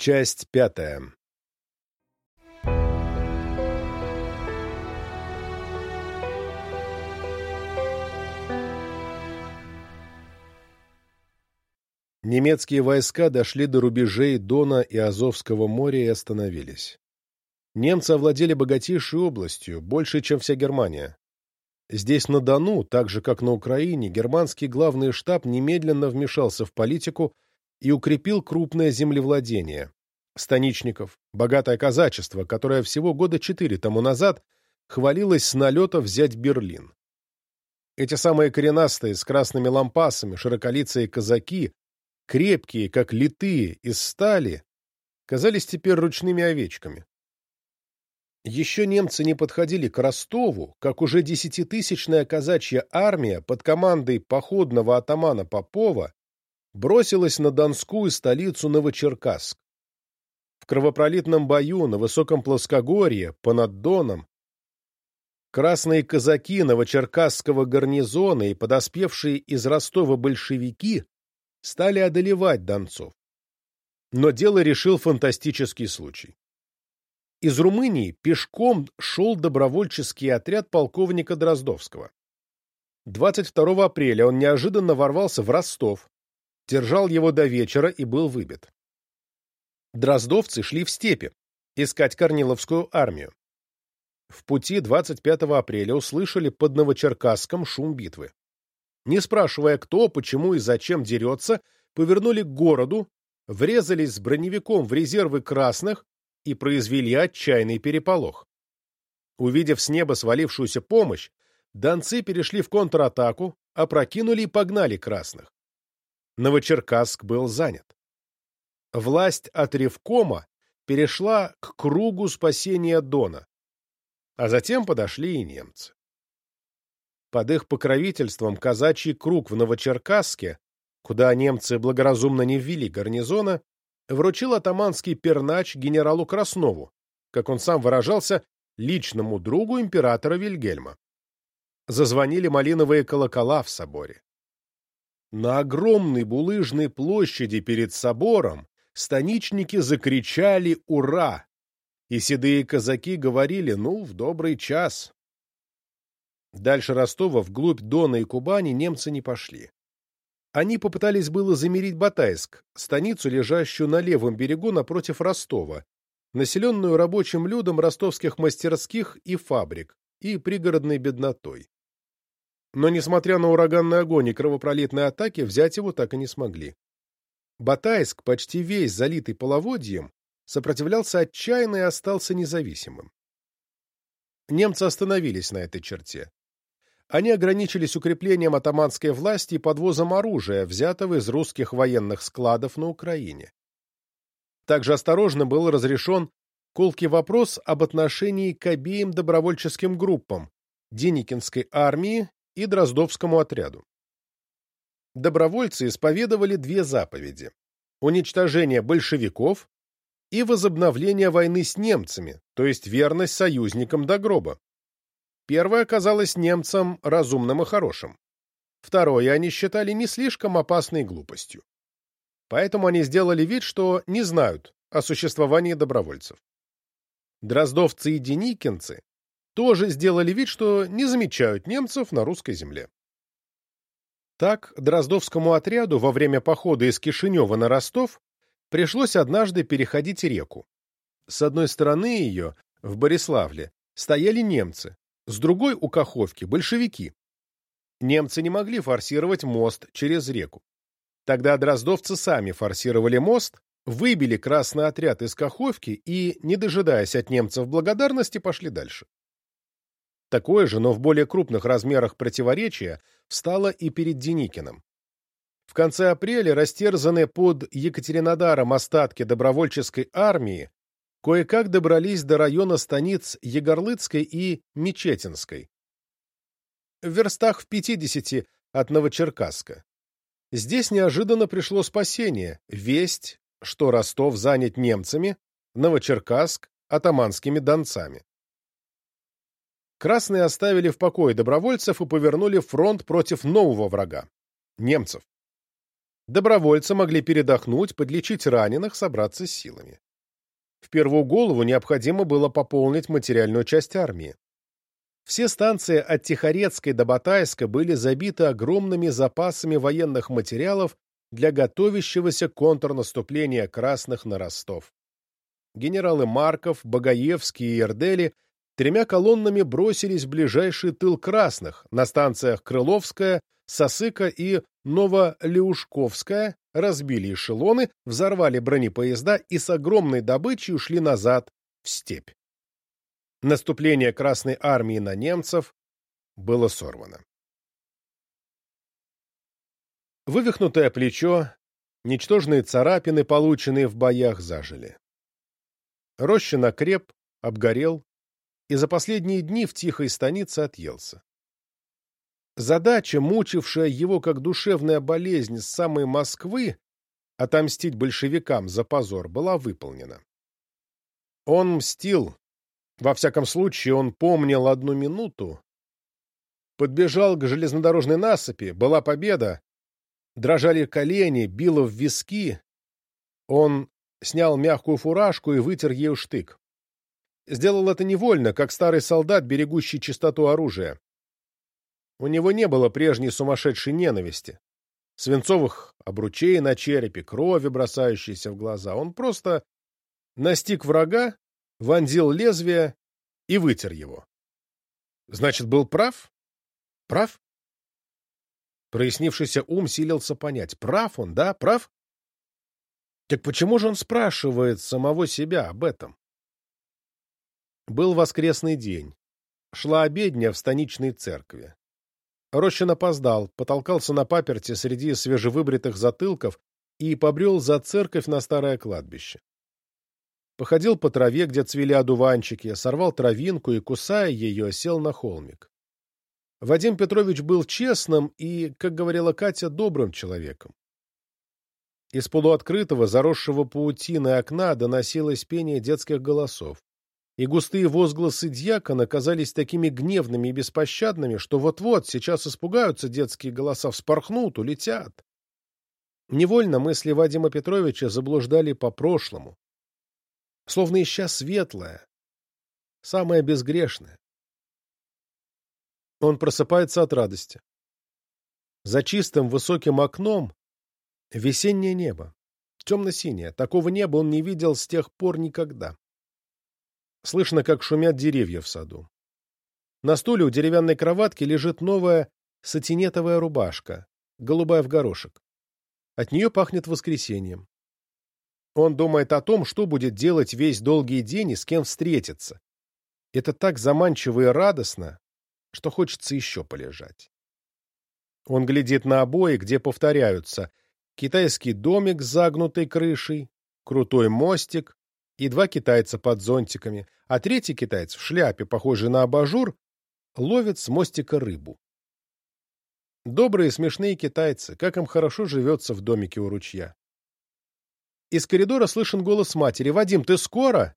Часть пятая Немецкие войска дошли до рубежей Дона и Азовского моря и остановились. Немцы овладели богатейшей областью, больше, чем вся Германия. Здесь, на Дону, так же, как на Украине, германский главный штаб немедленно вмешался в политику и укрепил крупное землевладение. Станичников, богатое казачество, которое всего года четыре тому назад хвалилось с налета взять Берлин. Эти самые коренастые, с красными лампасами, широколицые казаки, крепкие, как литые, из стали, казались теперь ручными овечками. Еще немцы не подходили к Ростову, как уже десятитысячная казачья армия под командой походного атамана Попова бросилась на Донскую столицу Новочеркасск. В кровопролитном бою на высоком плоскогорье, понад Доном, красные казаки Новочеркасского гарнизона и подоспевшие из Ростова большевики стали одолевать донцов. Но дело решил фантастический случай. Из Румынии пешком шел добровольческий отряд полковника Дроздовского. 22 апреля он неожиданно ворвался в Ростов, держал его до вечера и был выбит. Дроздовцы шли в степи, искать Корниловскую армию. В пути 25 апреля услышали под Новочеркасском шум битвы. Не спрашивая, кто, почему и зачем дерется, повернули к городу, врезались с броневиком в резервы красных и произвели отчаянный переполох. Увидев с неба свалившуюся помощь, донцы перешли в контратаку, опрокинули и погнали красных. Новочеркасск был занят. Власть от Ревкома перешла к кругу спасения Дона, а затем подошли и немцы. Под их покровительством казачий круг в Новочеркасске, куда немцы благоразумно не ввели гарнизона, вручил атаманский пернач генералу Краснову, как он сам выражался, личному другу императора Вильгельма. Зазвонили малиновые колокола в соборе. На огромной булыжной площади перед собором станичники закричали «Ура!», и седые казаки говорили «Ну, в добрый час». Дальше Ростова, вглубь Дона и Кубани, немцы не пошли. Они попытались было замерить Батайск, станицу, лежащую на левом берегу напротив Ростова, населенную рабочим людом ростовских мастерских и фабрик, и пригородной беднотой. Но, несмотря на ураганный огонь и кровопролитные атаки, взять его так и не смогли. Батайск, почти весь залитый половодьем, сопротивлялся отчаянно и остался независимым. Немцы остановились на этой черте они ограничились укреплением атаманской власти и подвозом оружия, взятого из русских военных складов на Украине. Также осторожно был разрешен колкий вопрос об отношении к обеим добровольческим группам – Деникинской армии и Дроздовскому отряду. Добровольцы исповедовали две заповеди – уничтожение большевиков и возобновление войны с немцами, то есть верность союзникам до гроба. Первое казалось немцам разумным и хорошим. Второе они считали не слишком опасной глупостью. Поэтому они сделали вид, что не знают о существовании добровольцев. Дроздовцы и деникинцы тоже сделали вид, что не замечают немцев на русской земле. Так, Дроздовскому отряду во время похода из Кишинева на Ростов пришлось однажды переходить реку. С одной стороны ее, в Бориславле, стояли немцы, с другой у Каховки – большевики. Немцы не могли форсировать мост через реку. Тогда дроздовцы сами форсировали мост, выбили красный отряд из Каховки и, не дожидаясь от немцев благодарности, пошли дальше. Такое же, но в более крупных размерах противоречие встало и перед Деникиным. В конце апреля растерзанные под Екатеринодаром остатки добровольческой армии кое-как добрались до района станиц Егорлыцкой и Мечетинской. В верстах в 50 от Новочеркасска. Здесь неожиданно пришло спасение, весть, что Ростов занят немцами, Новочеркасск — атаманскими донцами. Красные оставили в покое добровольцев и повернули фронт против нового врага — немцев. Добровольцы могли передохнуть, подлечить раненых, собраться с силами. В первую голову необходимо было пополнить материальную часть армии. Все станции от Тихорецкой до Батайска были забиты огромными запасами военных материалов для готовящегося контрнаступления красных на Ростов. Генералы Марков, Багаевский и Эрдели тремя колоннами бросились в ближайший тыл красных на станциях Крыловская, Сосыка и Новолеушковская, разбили эшелоны, взорвали бронепоезда и с огромной добычей ушли назад, в степь. Наступление Красной Армии на немцев было сорвано. Вывихнутое плечо, ничтожные царапины, полученные в боях, зажили. Рощин окреп, обгорел и за последние дни в тихой станице отъелся. Задача, мучившая его как душевная болезнь с самой Москвы, отомстить большевикам за позор, была выполнена. Он мстил, во всяком случае, он помнил одну минуту, подбежал к железнодорожной насыпи, была победа, дрожали колени, било в виски. Он снял мягкую фуражку и вытер ею штык. Сделал это невольно, как старый солдат, берегущий чистоту оружия. У него не было прежней сумасшедшей ненависти, свинцовых обручей на черепе, крови, бросающейся в глаза. Он просто настиг врага, вонзил лезвие и вытер его. Значит, был прав? Прав? Прояснившийся ум силился понять, прав он, да, прав? Так почему же он спрашивает самого себя об этом? Был воскресный день. Шла обедня в станичной церкви. Рощин опоздал, потолкался на паперте среди свежевыбритых затылков и побрел за церковь на старое кладбище. Походил по траве, где цвели одуванчики, сорвал травинку и, кусая ее, сел на холмик. Вадим Петрович был честным и, как говорила Катя, добрым человеком. Из полуоткрытого, заросшего паутиной окна доносилось пение детских голосов, и густые возгласы дьякона казались такими гневными и беспощадными, что вот-вот сейчас испугаются детские голоса, вспорхнут, улетят. Невольно мысли Вадима Петровича заблуждали по прошлому, словно ища светлое, самое безгрешное. Он просыпается от радости. За чистым высоким окном весеннее небо, темно-синее. Такого неба он не видел с тех пор никогда. Слышно, как шумят деревья в саду. На стуле у деревянной кроватки лежит новая сатинетовая рубашка, голубая в горошек. От нее пахнет воскресеньем. Он думает о том, что будет делать весь долгий день и с кем встретиться. Это так заманчиво и радостно, что хочется еще полежать. Он глядит на обои, где повторяются китайский домик с загнутой крышей, крутой мостик и два китайца под зонтиками, а третий китаец в шляпе, похожий на абажур, ловит с мостика рыбу. Добрые смешные китайцы, как им хорошо живется в домике у ручья. Из коридора слышен голос матери. «Вадим, ты скоро?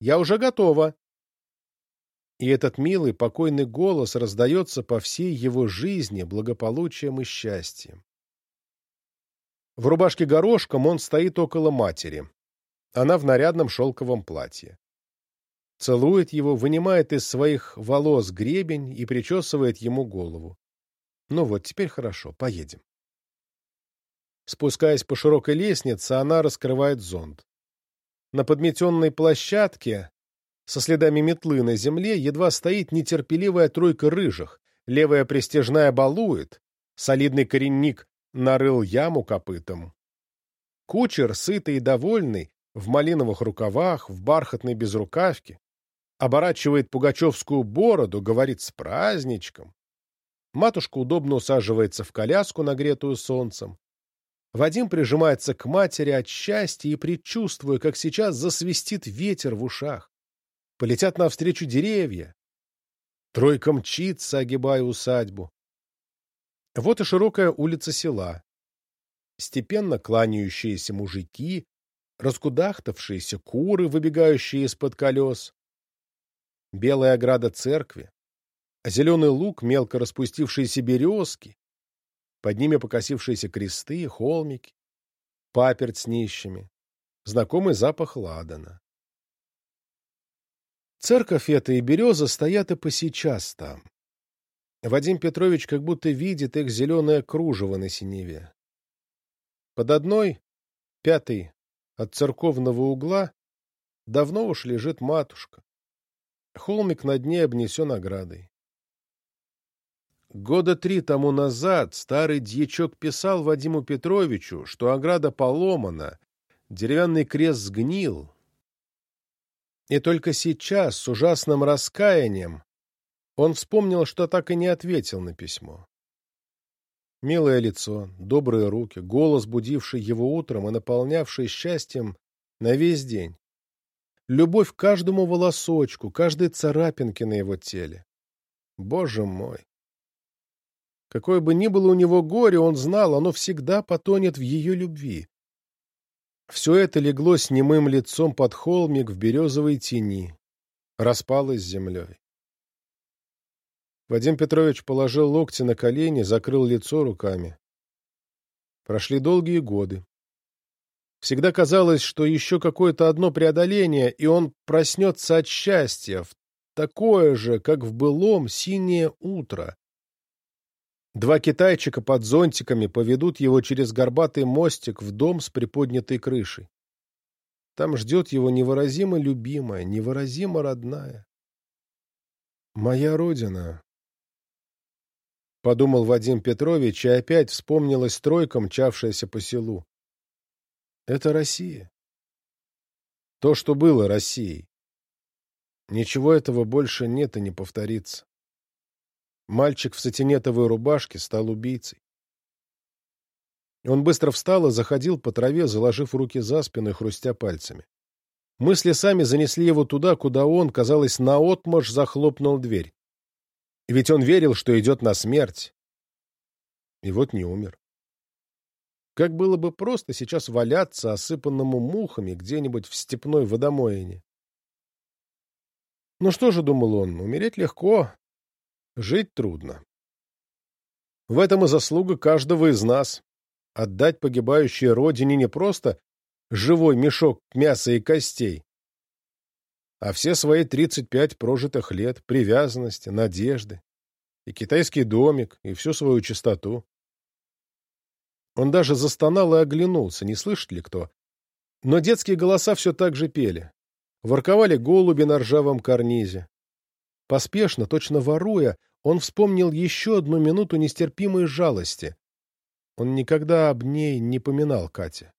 Я уже готова!» И этот милый, покойный голос раздается по всей его жизни благополучием и счастьем. В рубашке горошком он стоит около матери. Она в нарядном шелковом платье. Целует его, вынимает из своих волос гребень и причесывает ему голову. Ну вот, теперь хорошо, поедем. Спускаясь по широкой лестнице, она раскрывает зонт. На подметенной площадке со следами метлы на земле едва стоит нетерпеливая тройка рыжих, левая пристежная балует, солидный коренник нарыл яму копытом. Кучер, сытый и довольный, в малиновых рукавах, в бархатной безрукавке, оборачивает пугачевскую бороду, говорит с праздничком. Матушка удобно усаживается в коляску, нагретую солнцем. Вадим прижимается к матери от счастья и предчувствуя, как сейчас засвистит ветер в ушах. Полетят навстречу деревья. Тройка мчится, огибая усадьбу. Вот и широкая улица села. Степенно кланяющиеся мужики, раскудахтавшиеся куры, выбегающие из-под колес. Белая ограда церкви, зеленый луг, мелко распустившиеся березки. Под ними покосившиеся кресты, холмики, паперть с нищими, знакомый запах ладана. Церковь эта и береза стоят и посейчас там. Вадим Петрович как будто видит их зеленое кружево на синеве. Под одной, пятой, от церковного угла, давно уж лежит матушка. Холмик над ней обнесен оградой. Года три тому назад старый дьячок писал Вадиму Петровичу, что ограда поломана, деревянный крест сгнил. И только сейчас, с ужасным раскаянием, он вспомнил, что так и не ответил на письмо. Милое лицо, добрые руки, голос, будивший его утром и наполнявший счастьем на весь день. Любовь к каждому волосочку, каждой царапинке на его теле. Боже мой! Какое бы ни было у него горе, он знал, оно всегда потонет в ее любви. Все это легло с немым лицом под холмик в березовой тени, распалось землей. Вадим Петрович положил локти на колени, закрыл лицо руками. Прошли долгие годы. Всегда казалось, что еще какое-то одно преодоление, и он проснется от счастья, в такое же, как в былом, синее утро. Два китайчика под зонтиками поведут его через горбатый мостик в дом с приподнятой крышей. Там ждет его невыразимо любимая, невыразимо родная. «Моя родина», — подумал Вадим Петрович, и опять вспомнилась стройка, мчавшаяся по селу. Это Россия. То, что было Россией. Ничего этого больше нет и не повторится. Мальчик в сатинетовой рубашке стал убийцей. Он быстро встал и заходил по траве, заложив руки за спину и хрустя пальцами. Мысли сами занесли его туда, куда он, казалось, наотмашь захлопнул дверь. Ведь он верил, что идет на смерть. И вот не умер. Как было бы просто сейчас валяться, осыпанному мухами, где-нибудь в степной водомоине. Ну что же, думал он, умереть легко, жить трудно. В этом и заслуга каждого из нас. Отдать погибающей родине не просто живой мешок мяса и костей, а все свои 35 прожитых лет, привязанности, надежды, и китайский домик, и всю свою чистоту. Он даже застонал и оглянулся, не слышит ли кто. Но детские голоса все так же пели. Ворковали голуби на ржавом карнизе. Поспешно, точно воруя, он вспомнил еще одну минуту нестерпимой жалости. Он никогда об ней не поминал Кате.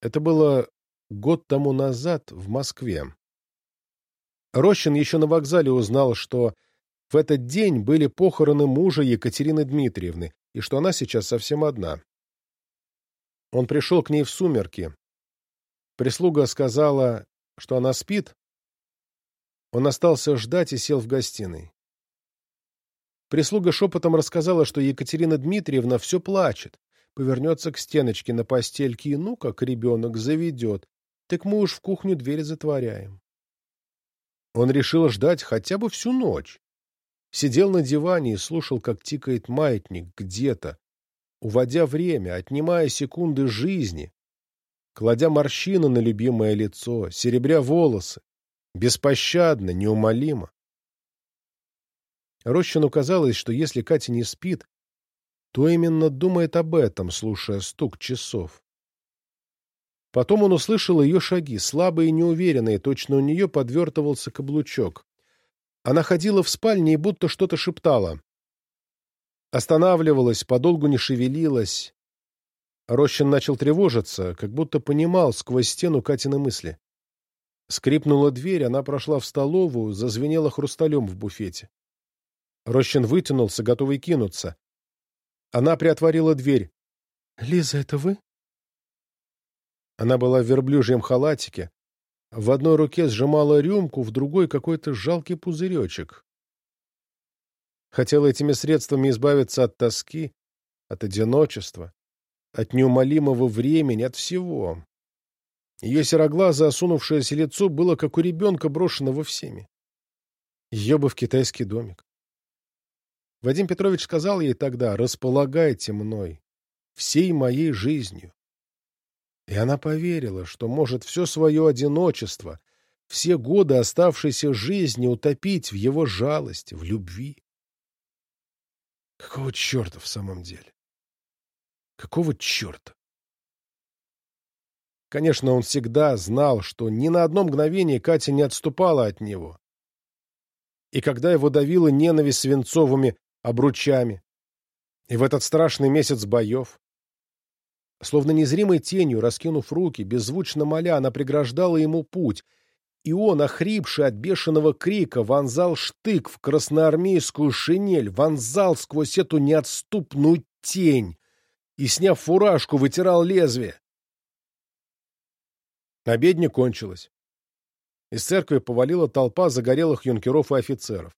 Это было год тому назад в Москве. Рощин еще на вокзале узнал, что в этот день были похороны мужа Екатерины Дмитриевны, и что она сейчас совсем одна. Он пришел к ней в сумерки. Прислуга сказала, что она спит. Он остался ждать и сел в гостиной. Прислуга шепотом рассказала, что Екатерина Дмитриевна все плачет, повернется к стеночке на постельке и ну, как ребенок, заведет. Так мы уж в кухню дверь затворяем. Он решил ждать хотя бы всю ночь сидел на диване и слушал, как тикает маятник где-то, уводя время, отнимая секунды жизни, кладя морщины на любимое лицо, серебря волосы, беспощадно, неумолимо. Рощину казалось, что если Катя не спит, то именно думает об этом, слушая стук часов. Потом он услышал ее шаги, слабые и неуверенные, точно у нее подвертывался каблучок. Она ходила в спальне и будто что-то шептала. Останавливалась, подолгу не шевелилась. Рощин начал тревожиться, как будто понимал сквозь стену Катины мысли. Скрипнула дверь, она прошла в столовую, зазвенела хрусталем в буфете. Рощин вытянулся, готовый кинуться. Она приотворила дверь. — Лиза, это вы? Она была в верблюжьем халатике, в одной руке сжимала рюмку, в другой какой-то жалкий пузыречек. Хотела этими средствами избавиться от тоски, от одиночества, от неумолимого времени, от всего. Ее сероглазое осунувшееся лицо было, как у ребенка, брошенного всеми. Ее бы в китайский домик. Вадим Петрович сказал ей тогда «Располагайте мной, всей моей жизнью». И она поверила, что может все свое одиночество, все годы оставшейся жизни утопить в его жалости, в любви. Какого черта в самом деле? Какого черта? Конечно, он всегда знал, что ни на одно мгновение Катя не отступала от него. И когда его давила ненависть свинцовыми обручами, и в этот страшный месяц боев, словно незримой тенью, раскинув руки, беззвучно моля, она преграждала ему путь, и он, охрипший от бешеного крика, вонзал штык в красноармейскую шинель, вонзал сквозь эту неотступную тень и, сняв фуражку, вытирал лезвие. Обедня кончилась. Из церкви повалила толпа загорелых юнкеров и офицеров.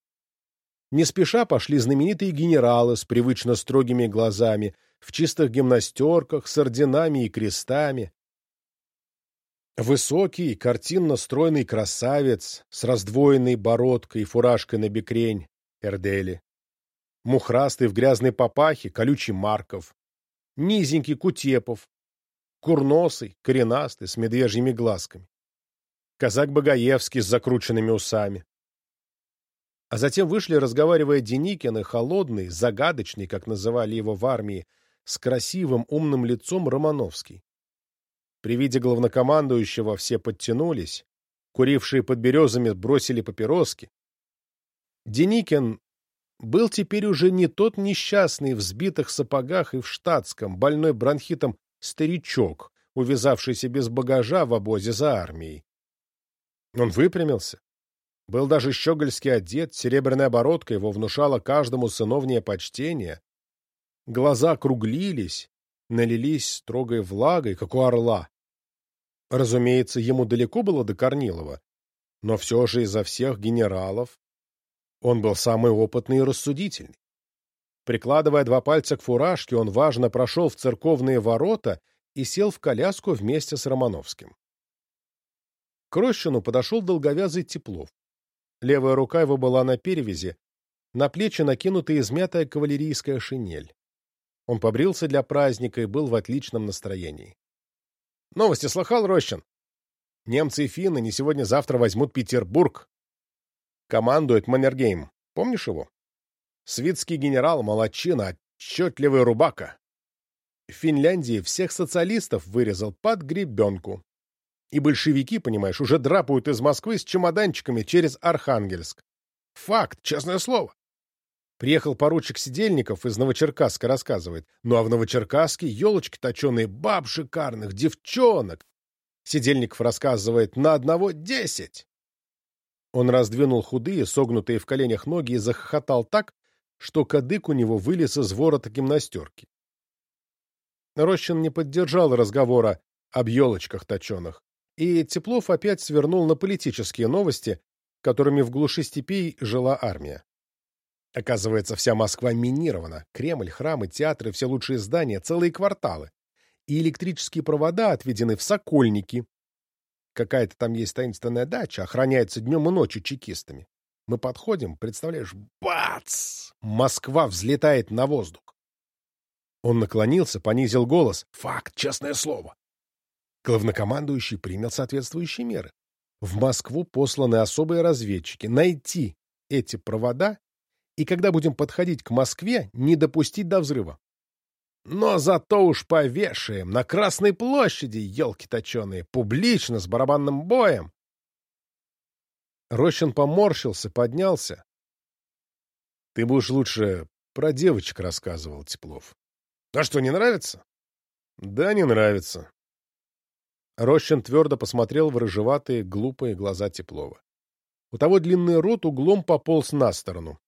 Не спеша пошли знаменитые генералы с привычно строгими глазами, в чистых гимнастерках, с орденами и крестами. Высокий, картинно стройный красавец с раздвоенной бородкой и фуражкой на бекрень Эрдели. Мухрастый в грязной папахе, колючий Марков. Низенький Кутепов. Курносый, коренастый, с медвежьими глазками. Казак Багаевский с закрученными усами. А затем вышли, разговаривая Деникин и холодный, загадочный, как называли его в армии, с красивым умным лицом Романовский. При виде главнокомандующего все подтянулись, курившие под березами бросили папироски. Деникин был теперь уже не тот несчастный в сбитых сапогах и в штатском, больной бронхитом старичок, увязавшийся без багажа в обозе за армией. Он выпрямился. Был даже щегольски одет, серебряная оборотка его внушала каждому сыновнее почтение. Глаза округлились, налились строгой влагой, как у орла. Разумеется, ему далеко было до Корнилова, но все же изо всех генералов он был самый опытный и рассудительный. Прикладывая два пальца к фуражке, он важно прошел в церковные ворота и сел в коляску вместе с Романовским. К Рощину подошел долговязый Теплов. Левая рука его была на перевязи, на плечи накинута измятая кавалерийская шинель. Он побрился для праздника и был в отличном настроении. — Новости слыхал, Рощин? Немцы и финны не сегодня-завтра возьмут Петербург. Командует Маннергейм. Помнишь его? Свитский генерал, молодчина, отчетливый рубака. В Финляндии всех социалистов вырезал под гребенку. И большевики, понимаешь, уже драпают из Москвы с чемоданчиками через Архангельск. Факт, честное слово. Приехал поручик Сидельников из Новочеркасска, рассказывает. Ну а в Новочеркасске елочки точеные, баб шикарных, девчонок. Сидельников рассказывает, на одного десять. Он раздвинул худые, согнутые в коленях ноги и захохотал так, что кадык у него вылез из ворота гимнастерки. Рощин не поддержал разговора об елочках точеных, и Теплов опять свернул на политические новости, которыми в глуши степей жила армия. Оказывается, вся Москва минирована. Кремль, храмы, театры, все лучшие здания, целые кварталы. И электрические провода отведены в Сокольники. Какая-то там есть таинственная дача, охраняется днем и ночью чекистами. Мы подходим, представляешь, бац! Москва взлетает на воздух. Он наклонился, понизил голос. Факт, честное слово. Главнокомандующий принял соответствующие меры. В Москву посланы особые разведчики. Найти эти провода и когда будем подходить к Москве, не допустить до взрыва. Но зато уж повешаем на Красной площади, елки точеные, публично, с барабанным боем. Рощин поморщился, поднялся. — Ты будешь лучше про девочек рассказывал, Теплов. — А что, не нравится? — Да, не нравится. Рощин твердо посмотрел в рыжеватые, глупые глаза Теплова. У того длинный рот углом пополз на сторону.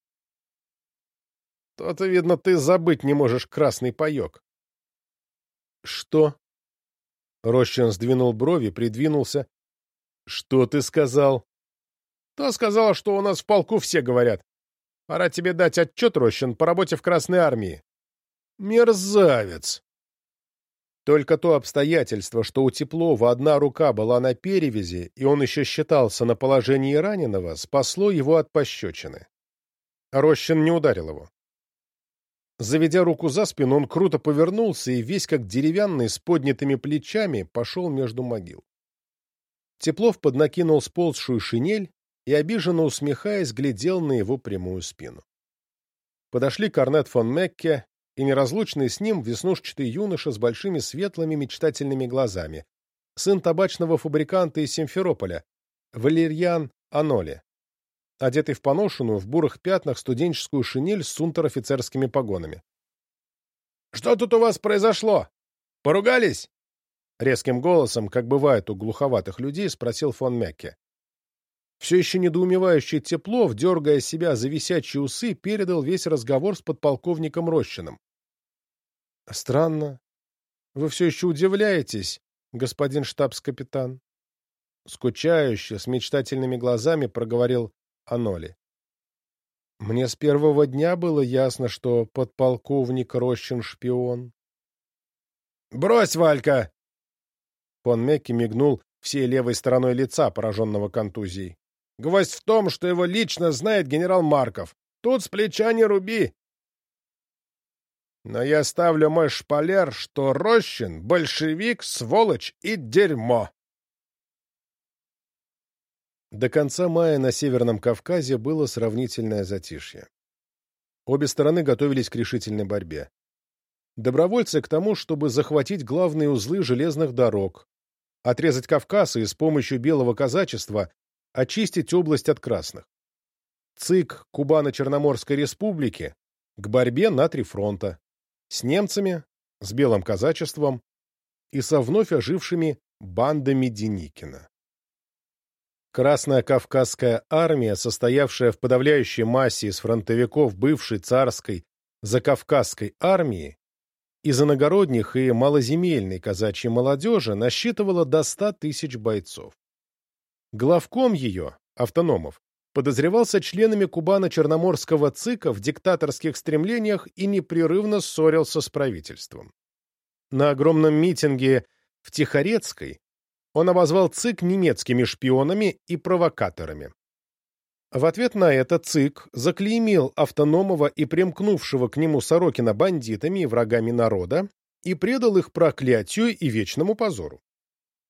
То-то, видно, ты забыть не можешь красный паек. — Что? Рощин сдвинул брови, придвинулся. — Что ты сказал? — То сказала, что у нас в полку все говорят. Пора тебе дать отчет, Рощин, по работе в Красной армии. — Мерзавец! Только то обстоятельство, что у Теплова одна рука была на перевязи, и он еще считался на положении раненого, спасло его от пощечины. Рощин не ударил его. Заведя руку за спину, он круто повернулся и весь как деревянный с поднятыми плечами пошел между могил. Теплов поднакинул сползшую шинель и, обиженно усмехаясь, глядел на его прямую спину. Подошли Корнет фон Мекке и неразлучный с ним веснушчатый юноша с большими светлыми мечтательными глазами, сын табачного фабриканта из Симферополя, Валерьян Аноли, одетый в поношенную, в бурых пятнах студенческую шинель с унтер-офицерскими погонами. — Что тут у вас произошло? Поругались? Резким голосом, как бывает у глуховатых людей, спросил фон Мекке. Все еще недоумевающий Теплов, дергая себя за висячие усы, передал весь разговор с подполковником Рощиным. — Странно. Вы все еще удивляетесь, господин штабс-капитан. Скучающе, с мечтательными глазами проговорил Аноли. Мне с первого дня было ясно, что подполковник Рощин шпион. «Брось, Валька!» Фон Мекки мигнул всей левой стороной лица, пораженного контузией. «Гвоздь в том, что его лично знает генерал Марков. Тут с плеча не руби!» «Но я ставлю мой шпалер, что Рощин — большевик, сволочь и дерьмо!» До конца мая на Северном Кавказе было сравнительное затишье. Обе стороны готовились к решительной борьбе. Добровольцы к тому, чтобы захватить главные узлы железных дорог, отрезать Кавказ и с помощью белого казачества очистить область от красных. ЦИК Кубано-Черноморской республики к борьбе на три фронта с немцами, с белым казачеством и со вновь ожившими бандами Деникина. Красная Кавказская армия, состоявшая в подавляющей массе из фронтовиков бывшей царской Закавказской армии, из иногородних и малоземельной казачьей молодежи насчитывала до 100 тысяч бойцов. Главком ее, автономов, подозревался членами Кубано-Черноморского ЦИКа в диктаторских стремлениях и непрерывно ссорился с правительством. На огромном митинге в Тихорецкой он обозвал ЦИК немецкими шпионами и провокаторами. В ответ на это ЦИК заклеймил автономого и примкнувшего к нему Сорокина бандитами и врагами народа и предал их проклятию и вечному позору.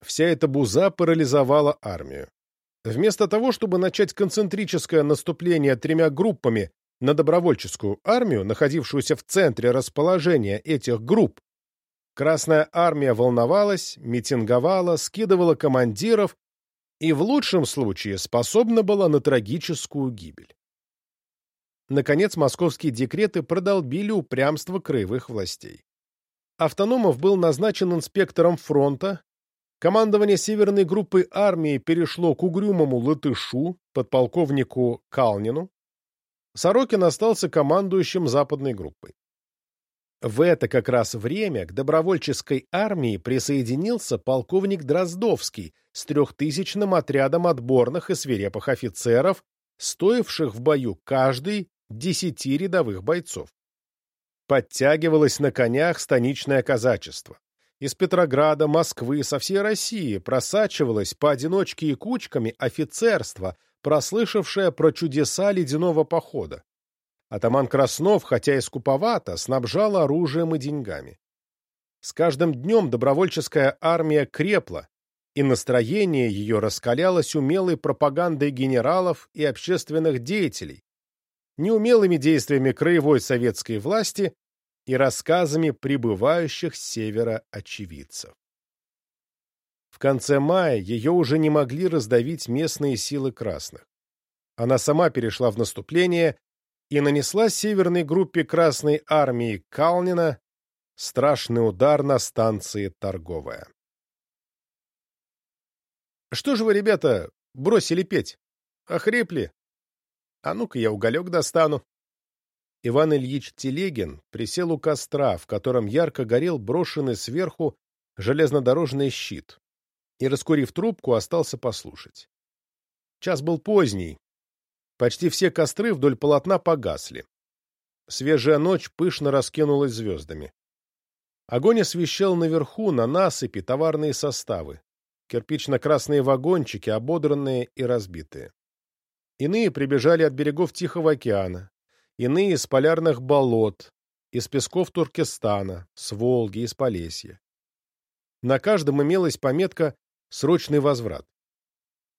Вся эта буза парализовала армию. Вместо того, чтобы начать концентрическое наступление тремя группами на добровольческую армию, находившуюся в центре расположения этих групп, Красная армия волновалась, митинговала, скидывала командиров и в лучшем случае способна была на трагическую гибель. Наконец, московские декреты продолбили упрямство краевых властей. Автономов был назначен инспектором фронта, командование северной группы армии перешло к угрюмому латышу, подполковнику Калнину, Сорокин остался командующим западной группой. В это как раз время к добровольческой армии присоединился полковник Дроздовский с трехтысячным отрядом отборных и свирепых офицеров, стоивших в бою каждый десяти рядовых бойцов. Подтягивалось на конях станичное казачество. Из Петрограда, Москвы, со всей России просачивалось поодиночке и кучками офицерство, прослышавшее про чудеса ледяного похода. Атаман Краснов, хотя и скуповато, снабжал оружием и деньгами. С каждым днем добровольческая армия крепла, и настроение ее раскалялось умелой пропагандой генералов и общественных деятелей, неумелыми действиями краевой советской власти и рассказами прибывающих с севера очевидцев. В конце мая ее уже не могли раздавить местные силы красных. Она сама перешла в наступление и нанесла северной группе Красной Армии Калнина страшный удар на станции Торговая. «Что же вы, ребята, бросили петь? Охрипли? А ну-ка я уголек достану». Иван Ильич Телегин присел у костра, в котором ярко горел брошенный сверху железнодорожный щит, и, раскурив трубку, остался послушать. Час был поздний, Почти все костры вдоль полотна погасли. Свежая ночь пышно раскинулась звездами. Огонь освещал наверху, на насыпи, товарные составы. Кирпично-красные вагончики, ободранные и разбитые. Иные прибежали от берегов Тихого океана, иные из полярных болот, из песков Туркестана, с Волги, из Полесья. На каждом имелась пометка «Срочный возврат».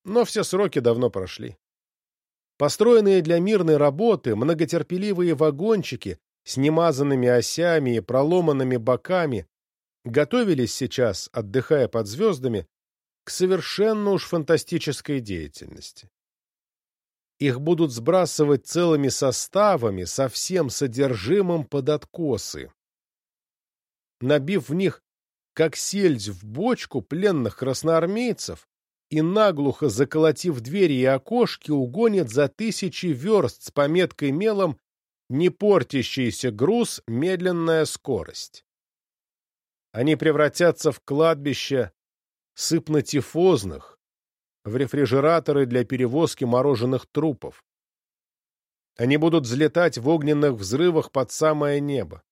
Но все сроки давно прошли. Построенные для мирной работы многотерпеливые вагончики с немазанными осями и проломанными боками готовились сейчас, отдыхая под звездами, к совершенно уж фантастической деятельности. Их будут сбрасывать целыми составами со всем содержимым под откосы. Набив в них, как сельдь в бочку пленных красноармейцев, и наглухо заколотив двери и окошки, угонят за тысячи верст с пометкой мелом «Не портящийся груз, медленная скорость». Они превратятся в кладбище сыпнотифозных, в рефрижераторы для перевозки мороженых трупов. Они будут взлетать в огненных взрывах под самое небо.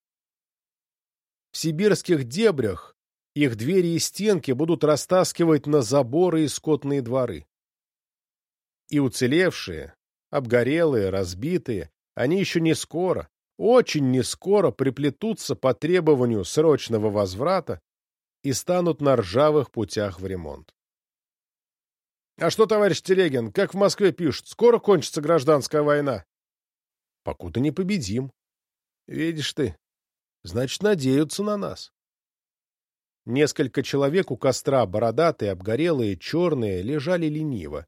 В сибирских дебрях их двери и стенки будут растаскивать на заборы и скотные дворы. И уцелевшие, обгорелые, разбитые, они еще не скоро, очень не скоро приплетутся по требованию срочного возврата и станут на ржавых путях в ремонт. А что, товарищ Телегин, как в Москве пишут, скоро кончится гражданская война? Покуда не победим. Видишь ты, значит, надеются на нас. Несколько человек у костра, бородатые, обгорелые, черные, лежали лениво.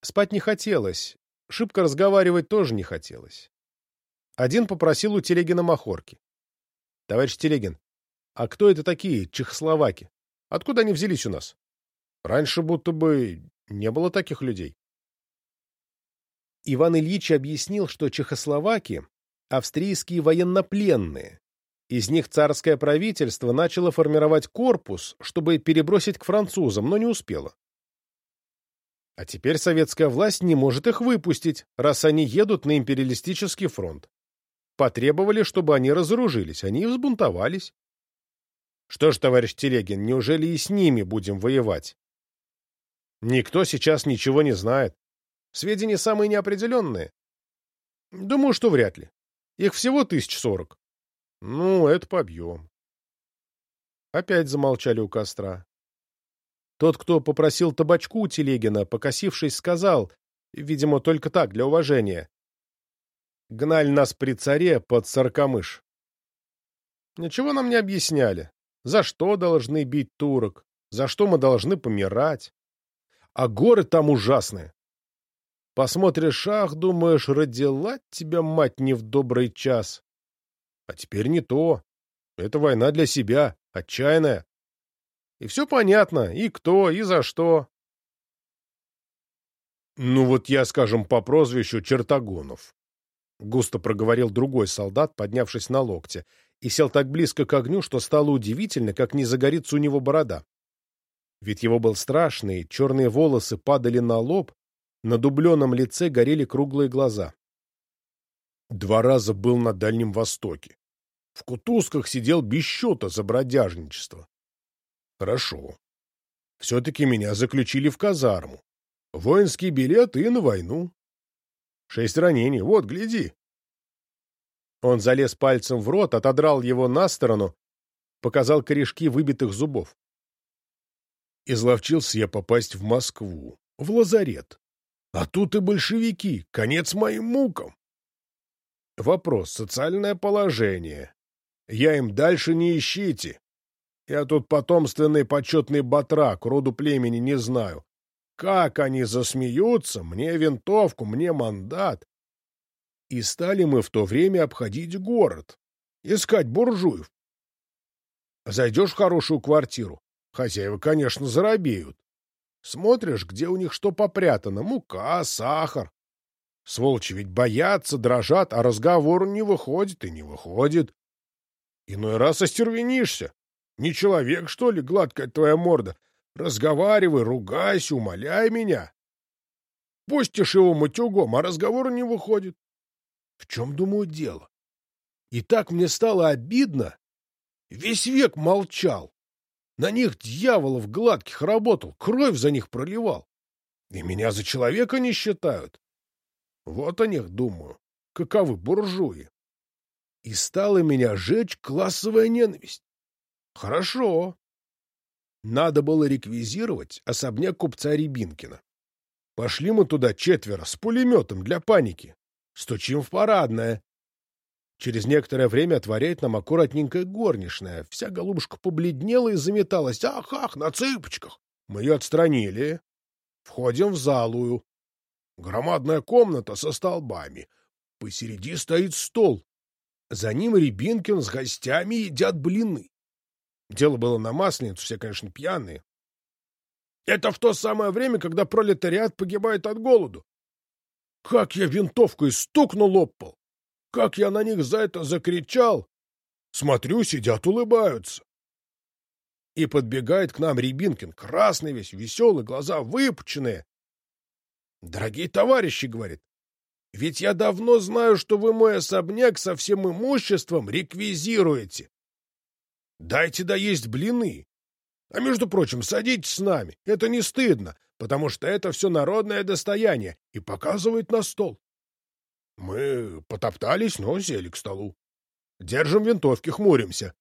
Спать не хотелось, шибко разговаривать тоже не хотелось. Один попросил у Телегина махорки. — Товарищ Телегин, а кто это такие, чехословаки? Откуда они взялись у нас? Раньше будто бы не было таких людей. Иван Ильич объяснил, что чехословаки — австрийские военнопленные. Из них царское правительство начало формировать корпус, чтобы перебросить к французам, но не успело. А теперь советская власть не может их выпустить, раз они едут на империалистический фронт. Потребовали, чтобы они разоружились, они и взбунтовались. Что ж, товарищ Телегин, неужели и с ними будем воевать? Никто сейчас ничего не знает. Сведения самые неопределенные. Думаю, что вряд ли. Их всего тысяч сорок. Ну, это побьем. Опять замолчали у костра. Тот, кто попросил табачку у Телегина, покосившись, сказал, видимо, только так, для уважения. Гнали нас при царе под сорокомыш. Ничего нам не объясняли. За что должны бить турок? За что мы должны помирать? а горы там ужасные. Посмотришь, ах, думаешь, родила тебя мать не в добрый час. А теперь не то. Это война для себя, отчаянная. И все понятно, и кто, и за что. Ну вот я, скажем, по прозвищу Чертогонов. Густо проговорил другой солдат, поднявшись на локте, и сел так близко к огню, что стало удивительно, как не загорится у него борода. Ведь его был страшный, черные волосы падали на лоб, на дубленом лице горели круглые глаза. Два раза был на Дальнем Востоке. В кутузках сидел без счета за бродяжничество. Хорошо. Все-таки меня заключили в казарму. Воинский билет и на войну. Шесть ранений. Вот, гляди. Он залез пальцем в рот, отодрал его на сторону, показал корешки выбитых зубов. Изловчился я попасть в Москву, в лазарет. А тут и большевики, конец моим мукам. Вопрос, социальное положение. Я им дальше не ищите. Я тут потомственный почетный батрак, роду племени не знаю. Как они засмеются, мне винтовку, мне мандат. И стали мы в то время обходить город, искать буржуев. Зайдешь в хорошую квартиру, Хозяева, конечно, заробеют. Смотришь, где у них что попрятано — мука, сахар. Сволочи ведь боятся, дрожат, а разговор не выходит и не выходит. Иной раз остервенишься. Не человек, что ли, гладкая твоя морда? Разговаривай, ругайся, умоляй меня. Пустишь его матюгом, а разговор не выходит. В чем, думаю, дело? И так мне стало обидно. Весь век молчал. На них дьяволов гладких работал, кровь за них проливал. И меня за человека не считают. Вот о них думаю. Каковы буржуи. И стала меня жечь классовая ненависть. Хорошо. Надо было реквизировать особняк купца Рябинкина. Пошли мы туда четверо с пулеметом для паники. Стучим в парадное. Через некоторое время отворяет нам аккуратненькая горничная. Вся голубушка побледнела и заметалась. Ах, ах, на цыпочках. Мы ее отстранили. Входим в залую. Громадная комната со столбами. Посереди стоит стол. За ним Рябинкин с гостями едят блины. Дело было на Масленицу, все, конечно, пьяные. Это в то самое время, когда пролетариат погибает от голоду. Как я винтовкой стукнул об пол! Как я на них за это закричал! Смотрю, сидят, улыбаются. И подбегает к нам Рябинкин, красный весь, веселый, глаза выпученные. «Дорогие товарищи», — говорит, — «ведь я давно знаю, что вы мой особняк со всем имуществом реквизируете. Дайте доесть блины. А между прочим, садитесь с нами, это не стыдно, потому что это все народное достояние, и показывает на стол. Мы потоптались, но сели к столу. Держим винтовки, хмуримся.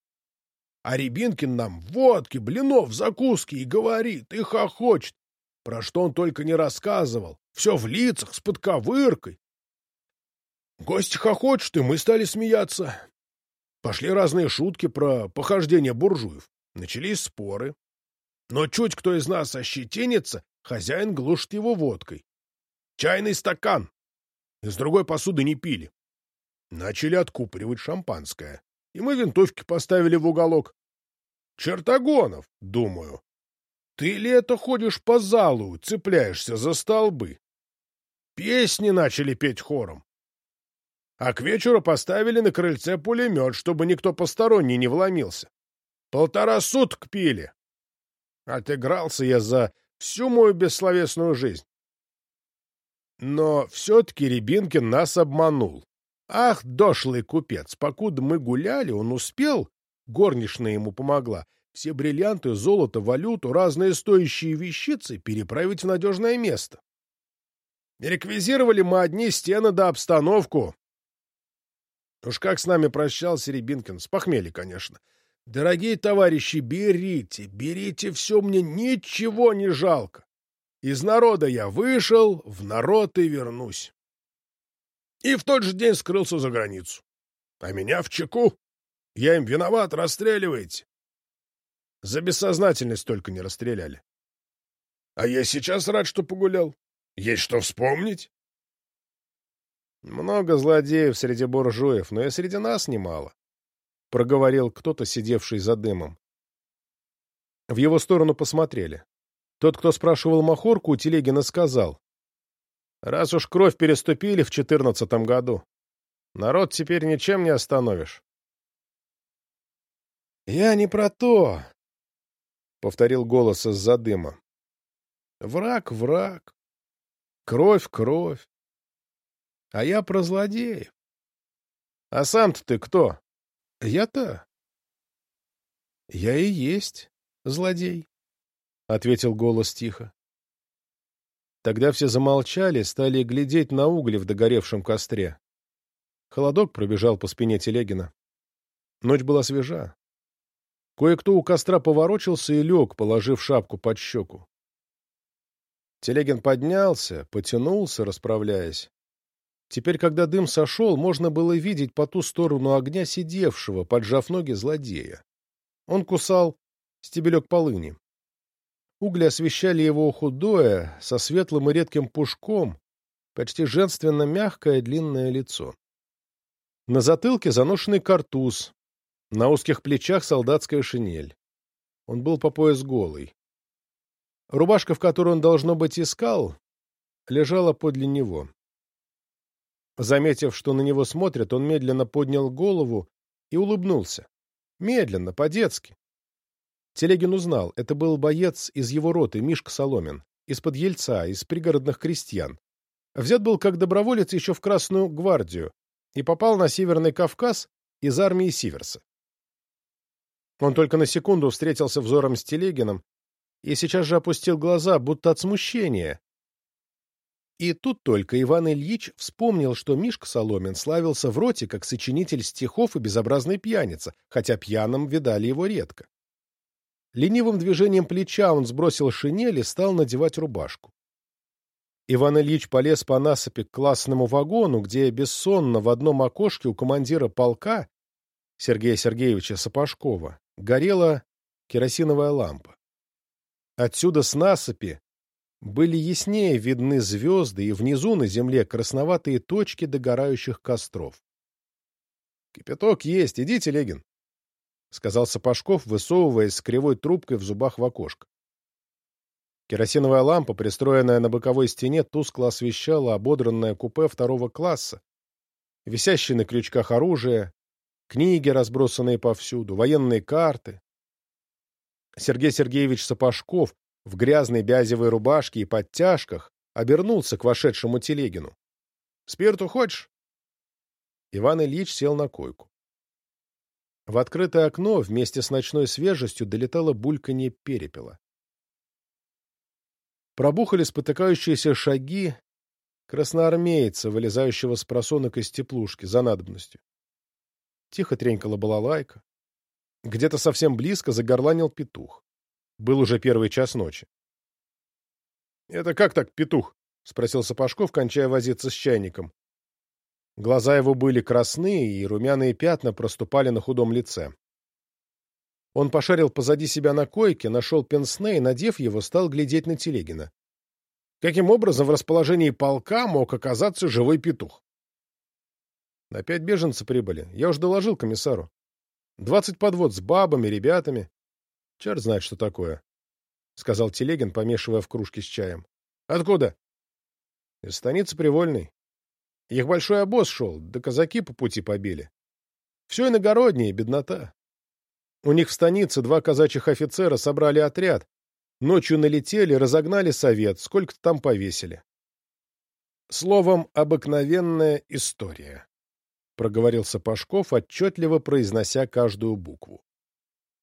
А Рябинкин нам водки, блинов, закуски и говорит, и хохочет. Про что он только не рассказывал. Все в лицах, с подковыркой. Гости хохочут, и мы стали смеяться. Пошли разные шутки про похождение буржуев. Начались споры. Но чуть кто из нас ощетинится, хозяин глушит его водкой. Чайный стакан. Из другой посуды не пили. Начали откупоривать шампанское и мы винтовки поставили в уголок. Чертогонов, думаю. Ты ли это ходишь по залу, цепляешься за столбы? Песни начали петь хором. А к вечеру поставили на крыльце пулемет, чтобы никто посторонний не вломился. Полтора суток пили. Отыгрался я за всю мою бессловесную жизнь. Но все-таки Рябинкин нас обманул. Ах, дошлый купец, покуда мы гуляли, он успел, горничная ему помогла, все бриллианты, золото, валюту, разные стоящие вещицы переправить в надежное место. Реквизировали мы одни стены да обстановку. Уж как с нами прощался Рябинкин, с похмелья, конечно. Дорогие товарищи, берите, берите все, мне ничего не жалко. Из народа я вышел, в народ и вернусь и в тот же день скрылся за границу. А меня в чеку. Я им виноват, расстреливаете. За бессознательность только не расстреляли. А я сейчас рад, что погулял. Есть что вспомнить. Много злодеев среди буржуев, но и среди нас немало, — проговорил кто-то, сидевший за дымом. В его сторону посмотрели. Тот, кто спрашивал Махорку, у Телегина сказал. Раз уж кровь переступили в четырнадцатом году, народ теперь ничем не остановишь. «Я не про то», — повторил голос из-за дыма. «Враг — враг, кровь — кровь. А я про злодеев. А сам-то ты кто? Я-то? Я и есть злодей», — ответил голос тихо. Тогда все замолчали, стали глядеть на угли в догоревшем костре. Холодок пробежал по спине Телегина. Ночь была свежа. Кое-кто у костра поворочился и лег, положив шапку под щеку. Телегин поднялся, потянулся, расправляясь. Теперь, когда дым сошел, можно было видеть по ту сторону огня сидевшего, поджав ноги злодея. Он кусал стебелек полыни. Угли освещали его худое, со светлым и редким пушком, почти женственно мягкое длинное лицо. На затылке заношенный картуз, на узких плечах солдатская шинель. Он был по пояс голый. Рубашка, в которую он, должно быть, искал, лежала подле него. Заметив, что на него смотрят, он медленно поднял голову и улыбнулся. Медленно, по-детски. Телегин узнал, это был боец из его роты, Мишка Соломин, из-под Ельца, из пригородных крестьян. Взят был как доброволец еще в Красную гвардию и попал на Северный Кавказ из армии Сиверса. Он только на секунду встретился взором с Телегином и сейчас же опустил глаза, будто от смущения. И тут только Иван Ильич вспомнил, что Мишка Соломин славился в роте как сочинитель стихов и безобразный пьяница, хотя пьяным видали его редко. Ленивым движением плеча он сбросил шинель и стал надевать рубашку. Иван Ильич полез по насыпи к классному вагону, где бессонно в одном окошке у командира полка Сергея Сергеевича Сапожкова горела керосиновая лампа. Отсюда с насыпи были яснее видны звезды и внизу на земле красноватые точки догорающих костров. — Кипяток есть, иди, Телегин, — сказал Сапожков, высовываясь с кривой трубкой в зубах в окошко. Керосиновая лампа, пристроенная на боковой стене, тускло освещала ободранное купе второго класса, висящие на крючках оружие, книги, разбросанные повсюду, военные карты. Сергей Сергеевич Сапожков в грязной бязевой рубашке и подтяжках обернулся к вошедшему Телегину. — Спирту хочешь? Иван Ильич сел на койку. В открытое окно вместе с ночной свежестью долетало бульканье перепела. Пробухали спотыкающиеся шаги красноармейца, вылезающего с просонок из теплушки, за надобностью. Тихо тренькала балалайка. Где-то совсем близко загорланил петух. Был уже первый час ночи. — Это как так, петух? — спросил Сапожков, кончая возиться с чайником. Глаза его были красные, и румяные пятна проступали на худом лице. Он пошарил позади себя на койке, нашел пенсне и, надев его, стал глядеть на Телегина. Каким образом в расположении полка мог оказаться живой петух? Опять беженцы прибыли. Я уж доложил комиссару. Двадцать подвод с бабами, ребятами. Черт знает, что такое, — сказал Телегин, помешивая в кружке с чаем. — Откуда? — Из станицы Привольной. Их большой обоз шел, да казаки по пути побили. Все иногороднее, беднота. У них в станице два казачьих офицера собрали отряд. Ночью налетели, разогнали совет, сколько-то там повесили. Словом, обыкновенная история, — проговорил Сапожков, отчетливо произнося каждую букву.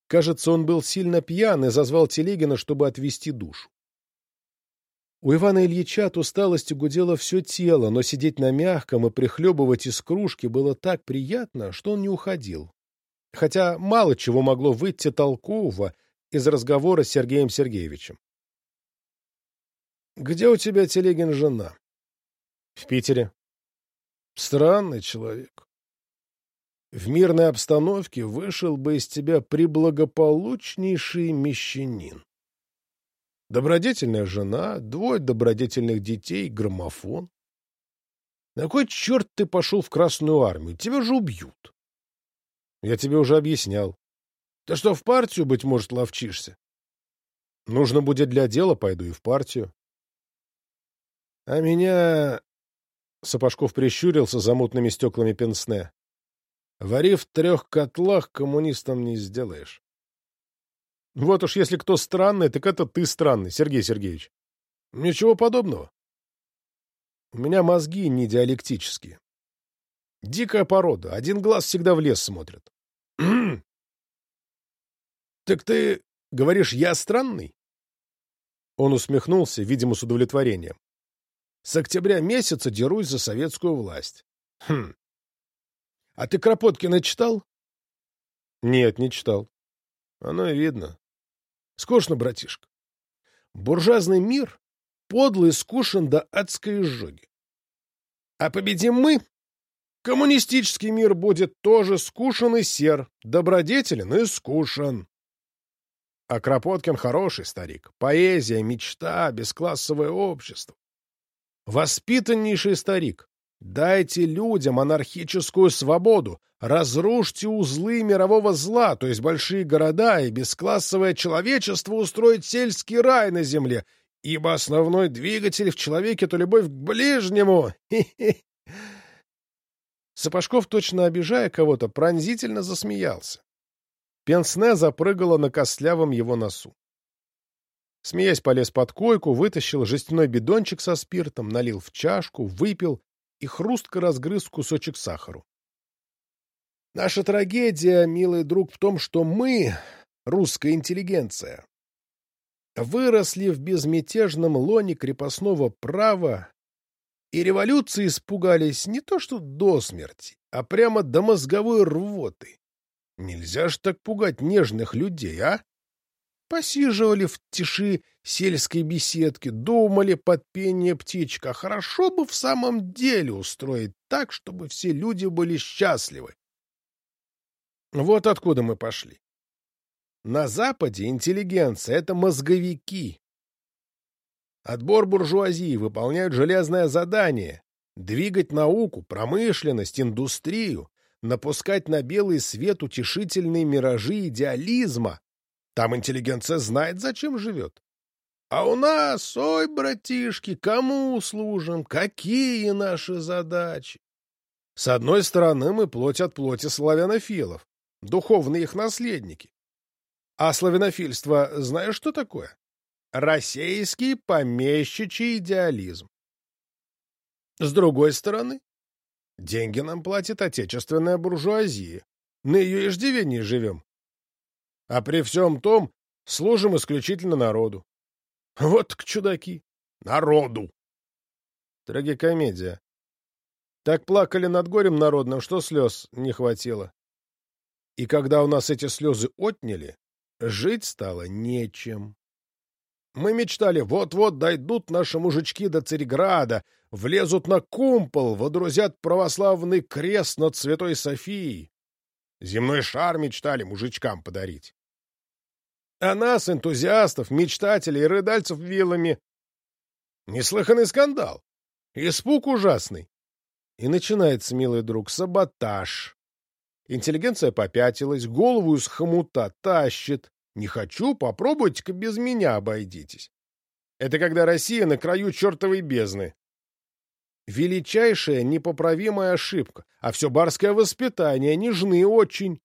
Кажется, он был сильно пьян и зазвал Телегина, чтобы отвести душу. У Ивана Ильича от усталости гудело все тело, но сидеть на мягком и прихлебывать из кружки было так приятно, что он не уходил. Хотя мало чего могло выйти толкового из разговора с Сергеем Сергеевичем. «Где у тебя, Телегин, жена?» «В Питере». «Странный человек в мирной обстановке вышел бы из тебя приблагополучнейший мещанин. Добродетельная жена, двое добродетельных детей, граммофон. На кой черт ты пошел в Красную Армию? Тебя же убьют. Я тебе уже объяснял. Ты что, в партию, быть может, ловчишься? Нужно будет для дела, пойду и в партию. А меня... Сапожков прищурился за мутными стеклами пенсне. Вари в трех котлах коммунистам не сделаешь. Вот уж если кто странный, так это ты странный, Сергей Сергеевич. Ничего подобного. У меня мозги не диалектические. Дикая порода, один глаз всегда в лес смотрит. Так ты говоришь, я странный? Он усмехнулся, видимо, с удовлетворением. С октября месяца дерусь за советскую власть. Хм, а ты Кропоткина читал? Нет, не читал. Оно и видно. Скучно, братишка. Буржуазный мир подлый скушен до адской изжоги. А победим мы, коммунистический мир будет тоже скушен и сер, добродетелен и скушен. А Кропоткин хороший старик. Поэзия, мечта, бесклассовое общество. Воспитаннейший старик. Дайте людям анархическую свободу, разрушьте узлы мирового зла, то есть большие города и бесклассовое человечество устроить сельский рай на земле, ибо основной двигатель в человеке — то любовь к ближнему. Сапожков, точно обижая кого-то, пронзительно засмеялся. Пенсне запрыгала на костлявом его носу. Смеясь, полез под койку, вытащил жестяной бидончик со спиртом, налил в чашку, выпил и хрустко разгрыз кусочек сахару. Наша трагедия, милый друг, в том, что мы, русская интеллигенция, выросли в безмятежном лоне крепостного права И революции испугались не то что до смерти, а прямо до мозговой рвоты. Нельзя ж так пугать нежных людей, а? Посиживали в тиши сельской беседки, думали под пение птичка. Хорошо бы в самом деле устроить так, чтобы все люди были счастливы. Вот откуда мы пошли. На Западе интеллигенция — это мозговики. Отбор буржуазии выполняют железное задание — двигать науку, промышленность, индустрию, напускать на белый свет утешительные миражи идеализма. Там интеллигенция знает, зачем живет. А у нас, ой, братишки, кому служим, какие наши задачи? С одной стороны, мы плоть от плоти славянофилов, духовные их наследники. А славянофильство знаешь, что такое? Российский помещичий идеализм. С другой стороны, деньги нам платит отечественная буржуазия. На ее иждивении живем. А при всем том служим исключительно народу. Вот к чудаки. Народу. Трагикомедия. Так плакали над горем народным, что слез не хватило. И когда у нас эти слезы отняли, жить стало нечем. Мы мечтали, вот-вот дойдут наши мужички до Цареграда, влезут на кумпол, водрузят православный крест над Святой Софией. Земной шар мечтали мужичкам подарить. А нас, энтузиастов, мечтателей и рыдальцев вилами. Неслыханный скандал. Испуг ужасный. И начинается, милый друг, саботаж. Интеллигенция попятилась, голову из хомута тащит. Не хочу, попробуйте-ка без меня обойдитесь. Это когда Россия на краю чертовой бездны. Величайшая непоправимая ошибка, а все барское воспитание, нежны очень.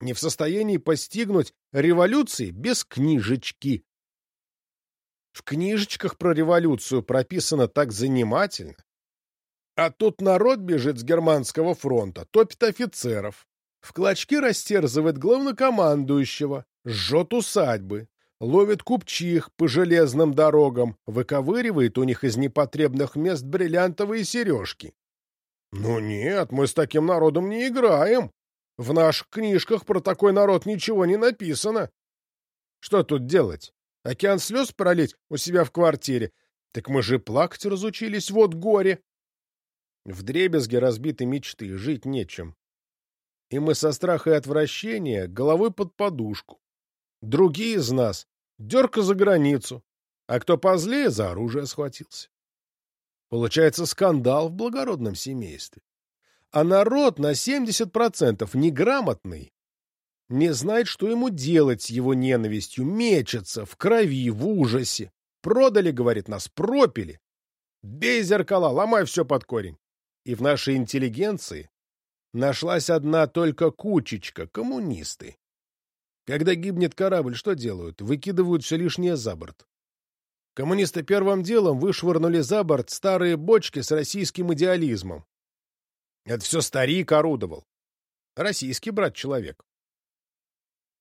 Не в состоянии постигнуть революции без книжечки. В книжечках про революцию прописано так занимательно, а тут народ бежит с германского фронта, топит офицеров. В клочки растерзывает главнокомандующего, жжет усадьбы, ловит купчих по железным дорогам, выковыривает у них из непотребных мест бриллиантовые сережки. Ну нет, мы с таким народом не играем. В наших книжках про такой народ ничего не написано. Что тут делать? Океан слез пролить у себя в квартире? Так мы же плакать разучились, вот горе. В дребезге разбиты мечты, жить нечем. И мы со страха и отвращения головой под подушку. Другие из нас — дерка за границу, а кто позлее за оружие схватился. Получается скандал в благородном семействе. А народ на 70% неграмотный, не знает, что ему делать с его ненавистью, мечется в крови, в ужасе. Продали, говорит, нас пропили. Бей зеркала, ломай все под корень. И в нашей интеллигенции нашлась одна только кучечка — коммунисты. Когда гибнет корабль, что делают? Выкидывают все лишнее за борт. Коммунисты первым делом вышвырнули за борт старые бочки с российским идеализмом. Это все старик орудовал. Российский брат-человек.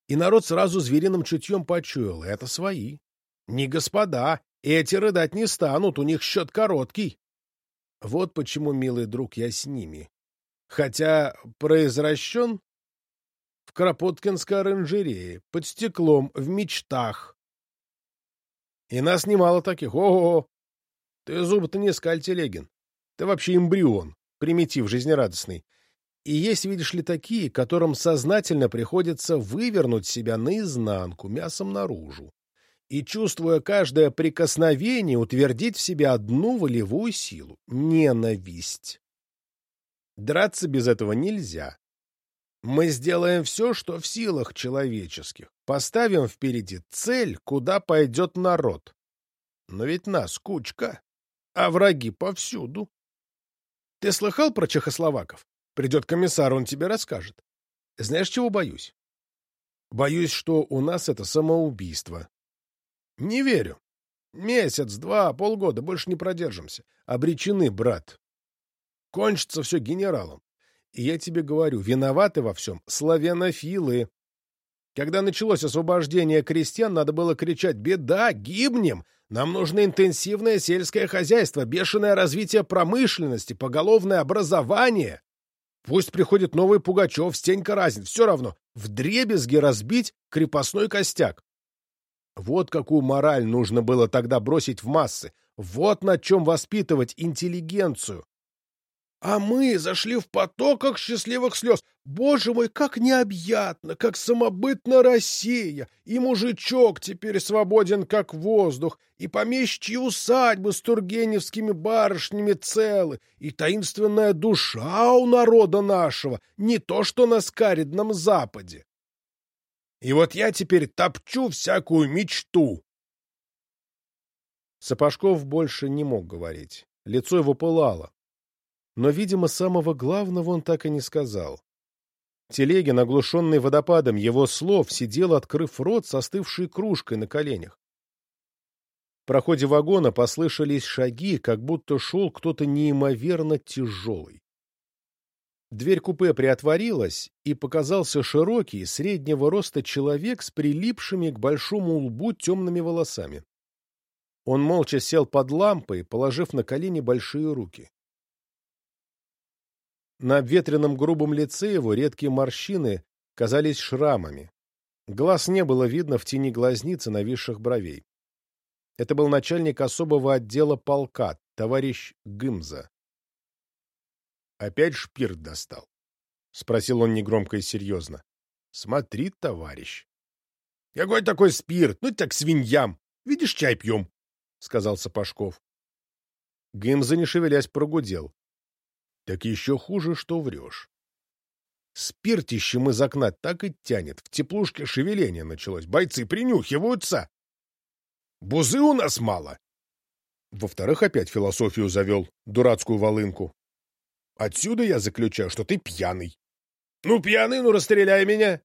И народ сразу звериным чутьем почуял. Это свои. Не господа. Эти рыдать не станут, у них счет короткий. Вот почему, милый друг, я с ними. Хотя произращен в Кропоткинской оранжерее, под стеклом, в мечтах. И нас немало таких. Ого! Ты зубы-то не скаль, Телегин. Ты вообще эмбрион, примитив жизнерадостный. И есть, видишь ли, такие, которым сознательно приходится вывернуть себя наизнанку, мясом наружу и, чувствуя каждое прикосновение, утвердить в себе одну волевую силу — ненависть. Драться без этого нельзя. Мы сделаем все, что в силах человеческих. Поставим впереди цель, куда пойдет народ. Но ведь нас кучка, а враги повсюду. Ты слыхал про чехословаков? Придет комиссар, он тебе расскажет. Знаешь, чего боюсь? Боюсь, что у нас это самоубийство. Не верю. Месяц, два, полгода, больше не продержимся. Обречены, брат. Кончится все генералом. И я тебе говорю, виноваты во всем славянофилы. Когда началось освобождение крестьян, надо было кричать «Беда! Гибнем!» Нам нужно интенсивное сельское хозяйство, бешеное развитие промышленности, поголовное образование. Пусть приходит новый Пугачев, Стенька Разин, все равно, в дребезги разбить крепостной костяк. Вот какую мораль нужно было тогда бросить в массы, вот над чем воспитывать интеллигенцию. А мы зашли в потоках счастливых слез. Боже мой, как необъятно, как самобытна Россия! И мужичок теперь свободен, как воздух, и помещичьи усадьбы с тургеневскими барышнями целы, и таинственная душа у народа нашего, не то что на скаридном Западе. И вот я теперь топчу всякую мечту. Сапожков больше не мог говорить. Лицо его пылало но, видимо, самого главного он так и не сказал. Телегин, оглушенный водопадом его слов, сидел, открыв рот с остывшей кружкой на коленях. В проходе вагона послышались шаги, как будто шел кто-то неимоверно тяжелый. Дверь купе приотворилась, и показался широкий, среднего роста человек с прилипшими к большому лбу темными волосами. Он молча сел под лампой, положив на колени большие руки. На обветренном грубом лице его редкие морщины казались шрамами. Глаз не было видно в тени глазницы нависших бровей. Это был начальник особого отдела полка, товарищ Гымза. «Опять шпирт достал?» — спросил он негромко и серьезно. «Смотри, товарищ». «Какой такой спирт? Ну так свиньям! Видишь, чай пьем!» — сказал Сапожков. Гымза, не шевелясь, прогудел. Так еще хуже, что врешь. Спиртищем из окна так и тянет. В теплушке шевеление началось. Бойцы принюхиваются. Бузы у нас мало. Во-вторых, опять философию завел, дурацкую волынку. Отсюда я заключаю, что ты пьяный. Ну, пьяный, ну, расстреляй меня.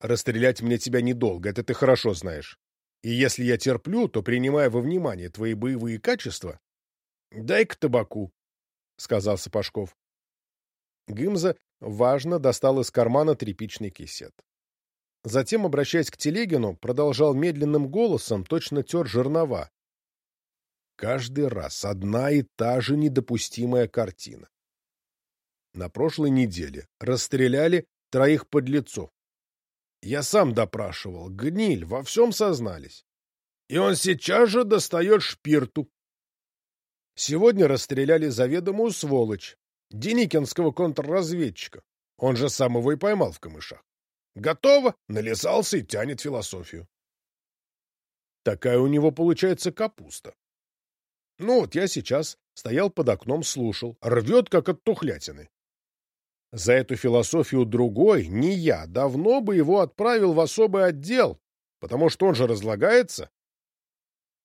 Расстрелять мне тебя недолго, это ты хорошо знаешь. И если я терплю, то, принимая во внимание твои боевые качества, дай-ка табаку, — сказал Сапожков. Гымза важно достал из кармана тряпичный кисет. Затем, обращаясь к Телегину, продолжал медленным голосом, точно тер жернова. Каждый раз одна и та же недопустимая картина. На прошлой неделе расстреляли троих подлецов. Я сам допрашивал, гниль, во всем сознались. И он сейчас же достает шпирту. Сегодня расстреляли заведомую сволочь, Деникинского контрразведчика. Он же сам его и поймал в камышах. Готово, нализался и тянет философию. Такая у него получается капуста. Ну вот я сейчас стоял под окном, слушал, рвет, как от тухлятины. За эту философию другой, не я, давно бы его отправил в особый отдел, потому что он же разлагается.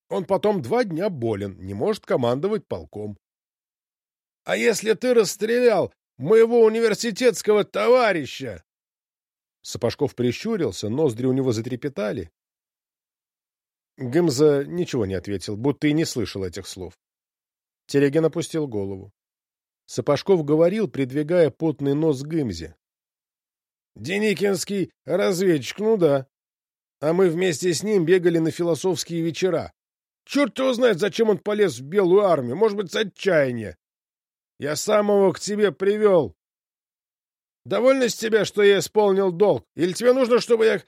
Он потом два дня болен, не может командовать полком. А если ты расстрелял моего университетского товарища? Сапожков прищурился, ноздри у него затрепетали. Гымза ничего не ответил, будто и не слышал этих слов. Телегин опустил голову. Сапожков говорил, придвигая потный нос Гымзе. — Деникинский разведчик, ну да. А мы вместе с ним бегали на философские вечера. Черт его знает, зачем он полез в Белую армию, может быть, с отчаяния. Я сам его к тебе привел. Довольно с тебя, что я исполнил долг? Или тебе нужно, чтобы я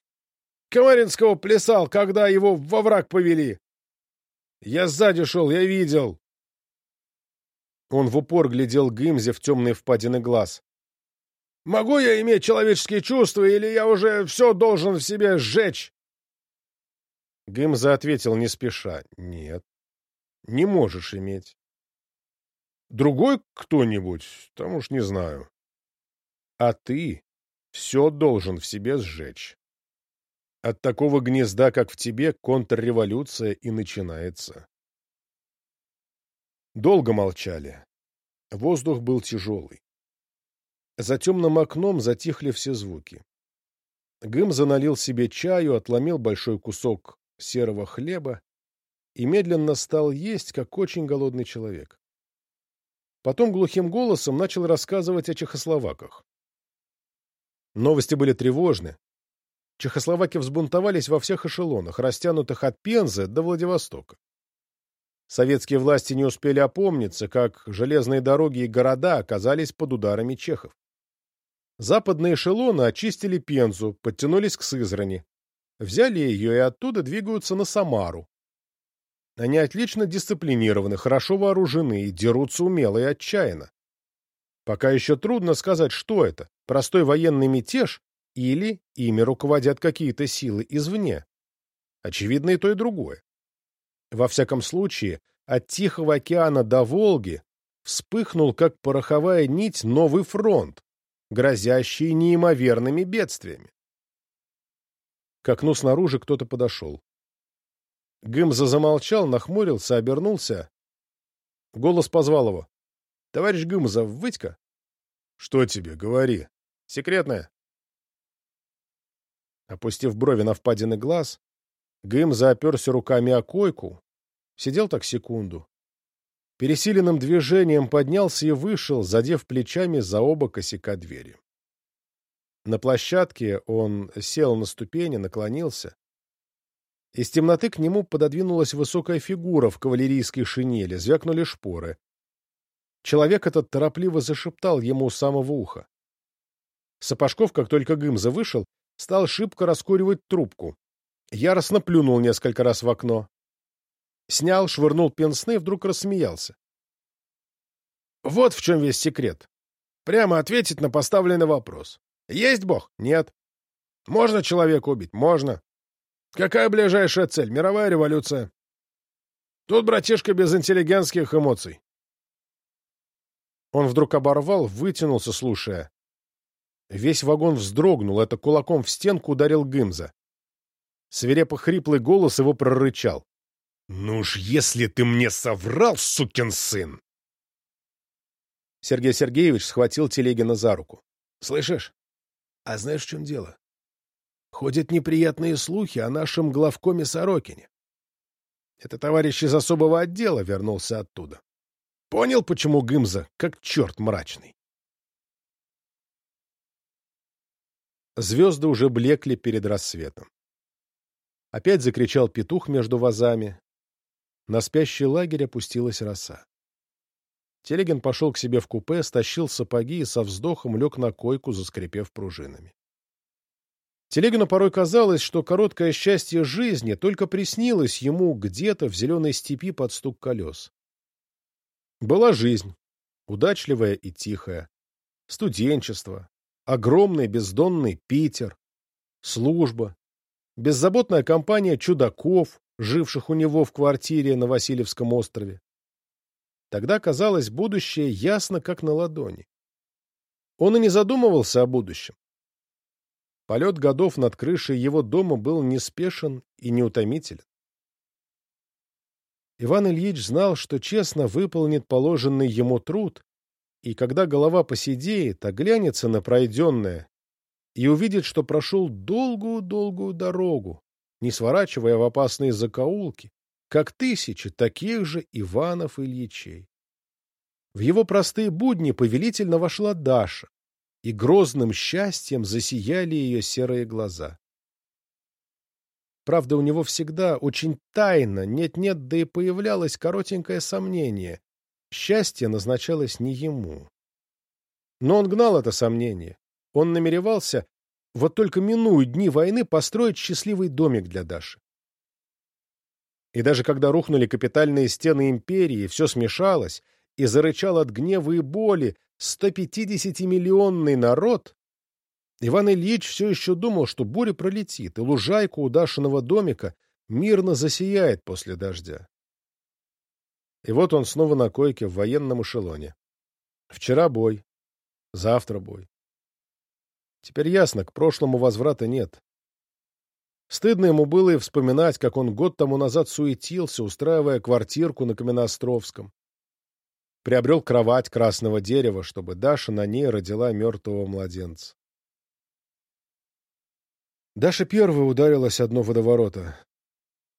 Комаринского плясал, когда его во враг повели? Я сзади шел, я видел. Он в упор глядел Гымзе в темные впадины глаз. Могу я иметь человеческие чувства, или я уже все должен в себе сжечь? Гымза ответил не спеша. Нет, не можешь иметь. Другой кто-нибудь, там уж не знаю. А ты все должен в себе сжечь. От такого гнезда, как в тебе, контрреволюция и начинается. Долго молчали. Воздух был тяжелый. За темным окном затихли все звуки. Гым заналил себе чаю, отломил большой кусок серого хлеба и медленно стал есть, как очень голодный человек. Потом глухим голосом начал рассказывать о чехословаках. Новости были тревожны. Чехословаки взбунтовались во всех эшелонах, растянутых от Пензы до Владивостока. Советские власти не успели опомниться, как железные дороги и города оказались под ударами чехов. Западные эшелоны очистили Пензу, подтянулись к Сызрани. Взяли ее и оттуда двигаются на Самару. Они отлично дисциплинированы, хорошо вооружены и дерутся умело и отчаянно. Пока еще трудно сказать, что это – простой военный мятеж или ими руководят какие-то силы извне. Очевидно и то, и другое. Во всяком случае, от Тихого океана до Волги вспыхнул, как пороховая нить, новый фронт, грозящий неимоверными бедствиями. К окну снаружи кто-то подошел. Гымза замолчал, нахмурился, обернулся. Голос позвал его. — Товарищ Гымза, выйдь-ка. — Что тебе? Говори. — Секретное. Опустив брови на впадины глаз, Гымза оперся руками о койку, сидел так секунду. Пересиленным движением поднялся и вышел, задев плечами за оба косяка двери. На площадке он сел на ступени, наклонился. Из темноты к нему пододвинулась высокая фигура в кавалерийской шинели, звякнули шпоры. Человек этот торопливо зашептал ему у самого уха. Сапожков, как только Гымза вышел, стал шибко раскуривать трубку. Яростно плюнул несколько раз в окно. Снял, швырнул пенсны и вдруг рассмеялся. Вот в чем весь секрет. Прямо ответить на поставленный вопрос. Есть Бог? Нет. Можно человека убить? Можно. Какая ближайшая цель? Мировая революция. Тут, братишка, без интеллигентских эмоций. Он вдруг оборвал, вытянулся, слушая. Весь вагон вздрогнул, это кулаком в стенку ударил Гымза. Свирепо хриплый голос его прорычал. «Ну ж, если ты мне соврал, сукин сын!» Сергей Сергеевич схватил Телегина за руку. «Слышишь? А знаешь, в чем дело? Ходят неприятные слухи о нашем главкоме Сорокине. Это товарищ из особого отдела вернулся оттуда. Понял, почему Гымза как черт мрачный?» Звезды уже блекли перед рассветом. Опять закричал петух между вазами. На спящий лагерь опустилась роса. Телегин пошел к себе в купе, стащил сапоги и со вздохом лег на койку, заскрипев пружинами. Телегину порой казалось, что короткое счастье жизни только приснилось ему где-то в зеленой степи под стук колес. Была жизнь, удачливая и тихая, студенчество, огромный бездонный Питер, служба, беззаботная компания чудаков, живших у него в квартире на Васильевском острове. Тогда казалось будущее ясно, как на ладони. Он и не задумывался о будущем. Полет годов над крышей его дома был неспешен и неутомителен. Иван Ильич знал, что честно выполнит положенный ему труд, и когда голова посидеет, оглянется на пройденное и увидит, что прошел долгую-долгую дорогу, не сворачивая в опасные закоулки, как тысячи таких же Иванов Ильичей. В его простые будни повелительно вошла Даша, и грозным счастьем засияли ее серые глаза. Правда, у него всегда очень тайно, нет-нет, да и появлялось коротенькое сомнение. Счастье назначалось не ему. Но он гнал это сомнение. Он намеревался, вот только минуют дни войны, построить счастливый домик для Даши. И даже когда рухнули капитальные стены империи, все смешалось, и зарычал от гнева и боли 150-миллионный народ, Иван Ильич все еще думал, что буря пролетит, и лужайку у Дашиного домика мирно засияет после дождя. И вот он снова на койке в военном эшелоне. Вчера бой, завтра бой. Теперь ясно, к прошлому возврата нет. Стыдно ему было и вспоминать, как он год тому назад суетился, устраивая квартирку на Каменноостровском. Приобрел кровать красного дерева, чтобы Даша на ней родила мертвого младенца. Даша первая ударилась одно водоворота.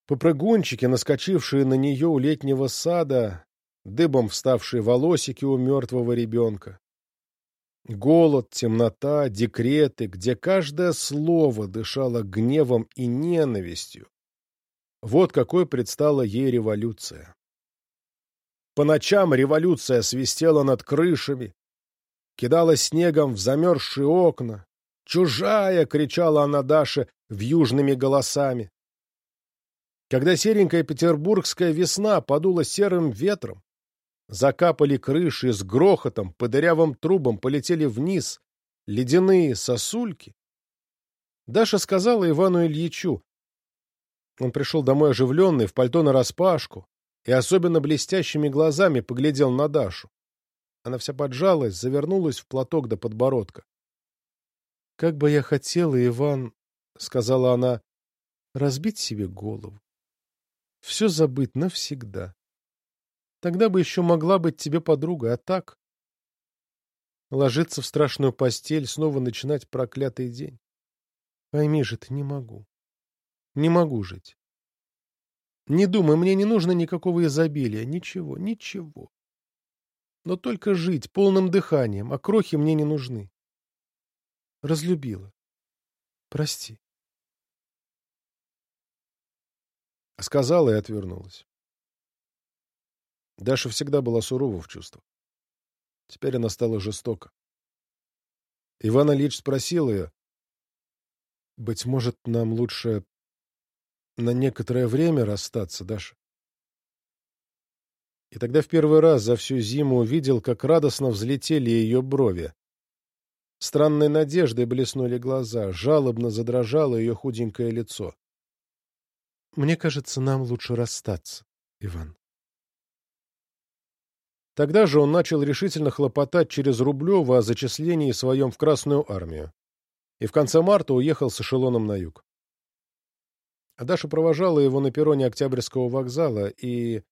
Попрыгунчики, наскочившие на нее у летнего сада, дыбом вставшие волосики у мертвого ребенка. Голод, темнота, декреты, где каждое слово дышало гневом и ненавистью. Вот какой предстала ей революция. По ночам революция свистела над крышами, кидала снегом в замерзшие окна. «Чужая!» — кричала она Даше вьюжными голосами. Когда серенькая петербургская весна подула серым ветром, закапали крыши с грохотом, по дырявым трубам полетели вниз ледяные сосульки, Даша сказала Ивану Ильичу. Он пришел домой оживленный, в пальто нараспашку, и особенно блестящими глазами поглядел на Дашу. Она вся поджалась, завернулась в платок до подбородка. — Как бы я хотела, Иван, — сказала она, — разбить себе голову. Все забыть навсегда. Тогда бы еще могла быть тебе подруга, а так... Ложиться в страшную постель, снова начинать проклятый день. Пойми же ты, не могу. Не могу жить. Не думай, мне не нужно никакого изобилия, ничего, ничего. Но только жить полным дыханием, а крохи мне не нужны. Разлюбила. Прости. Сказала и отвернулась. Даша всегда была сурова в чувствах. Теперь она стала жестока. Иван Ильич спросил ее, быть может, нам лучше на некоторое время расстаться, Даша? И тогда в первый раз за всю зиму увидел, как радостно взлетели ее брови. Странной надеждой блеснули глаза, жалобно задрожало ее худенькое лицо. «Мне кажется, нам лучше расстаться, Иван». Тогда же он начал решительно хлопотать через Рублева о зачислении своем в Красную армию и в конце марта уехал с эшелоном на юг. А Даша провожала его на перроне Октябрьского вокзала, и,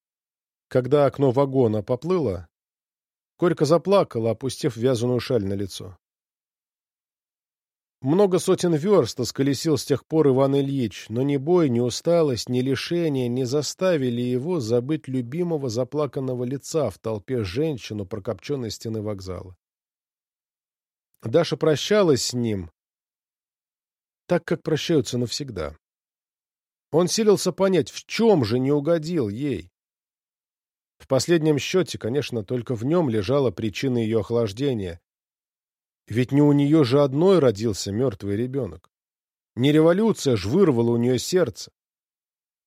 когда окно вагона поплыло, горько заплакала, опустив вязаную шаль на лицо. Много сотен верст осколесил с тех пор Иван Ильич, но ни бой, ни усталость, ни лишение не заставили его забыть любимого заплаканного лица в толпе женщин у прокопченной стены вокзала. Даша прощалась с ним, так, как прощаются навсегда. Он силился понять, в чем же не угодил ей. В последнем счете, конечно, только в нем лежала причина ее охлаждения. Ведь не у нее же одной родился мертвый ребенок. Не революция ж вырвала у нее сердце.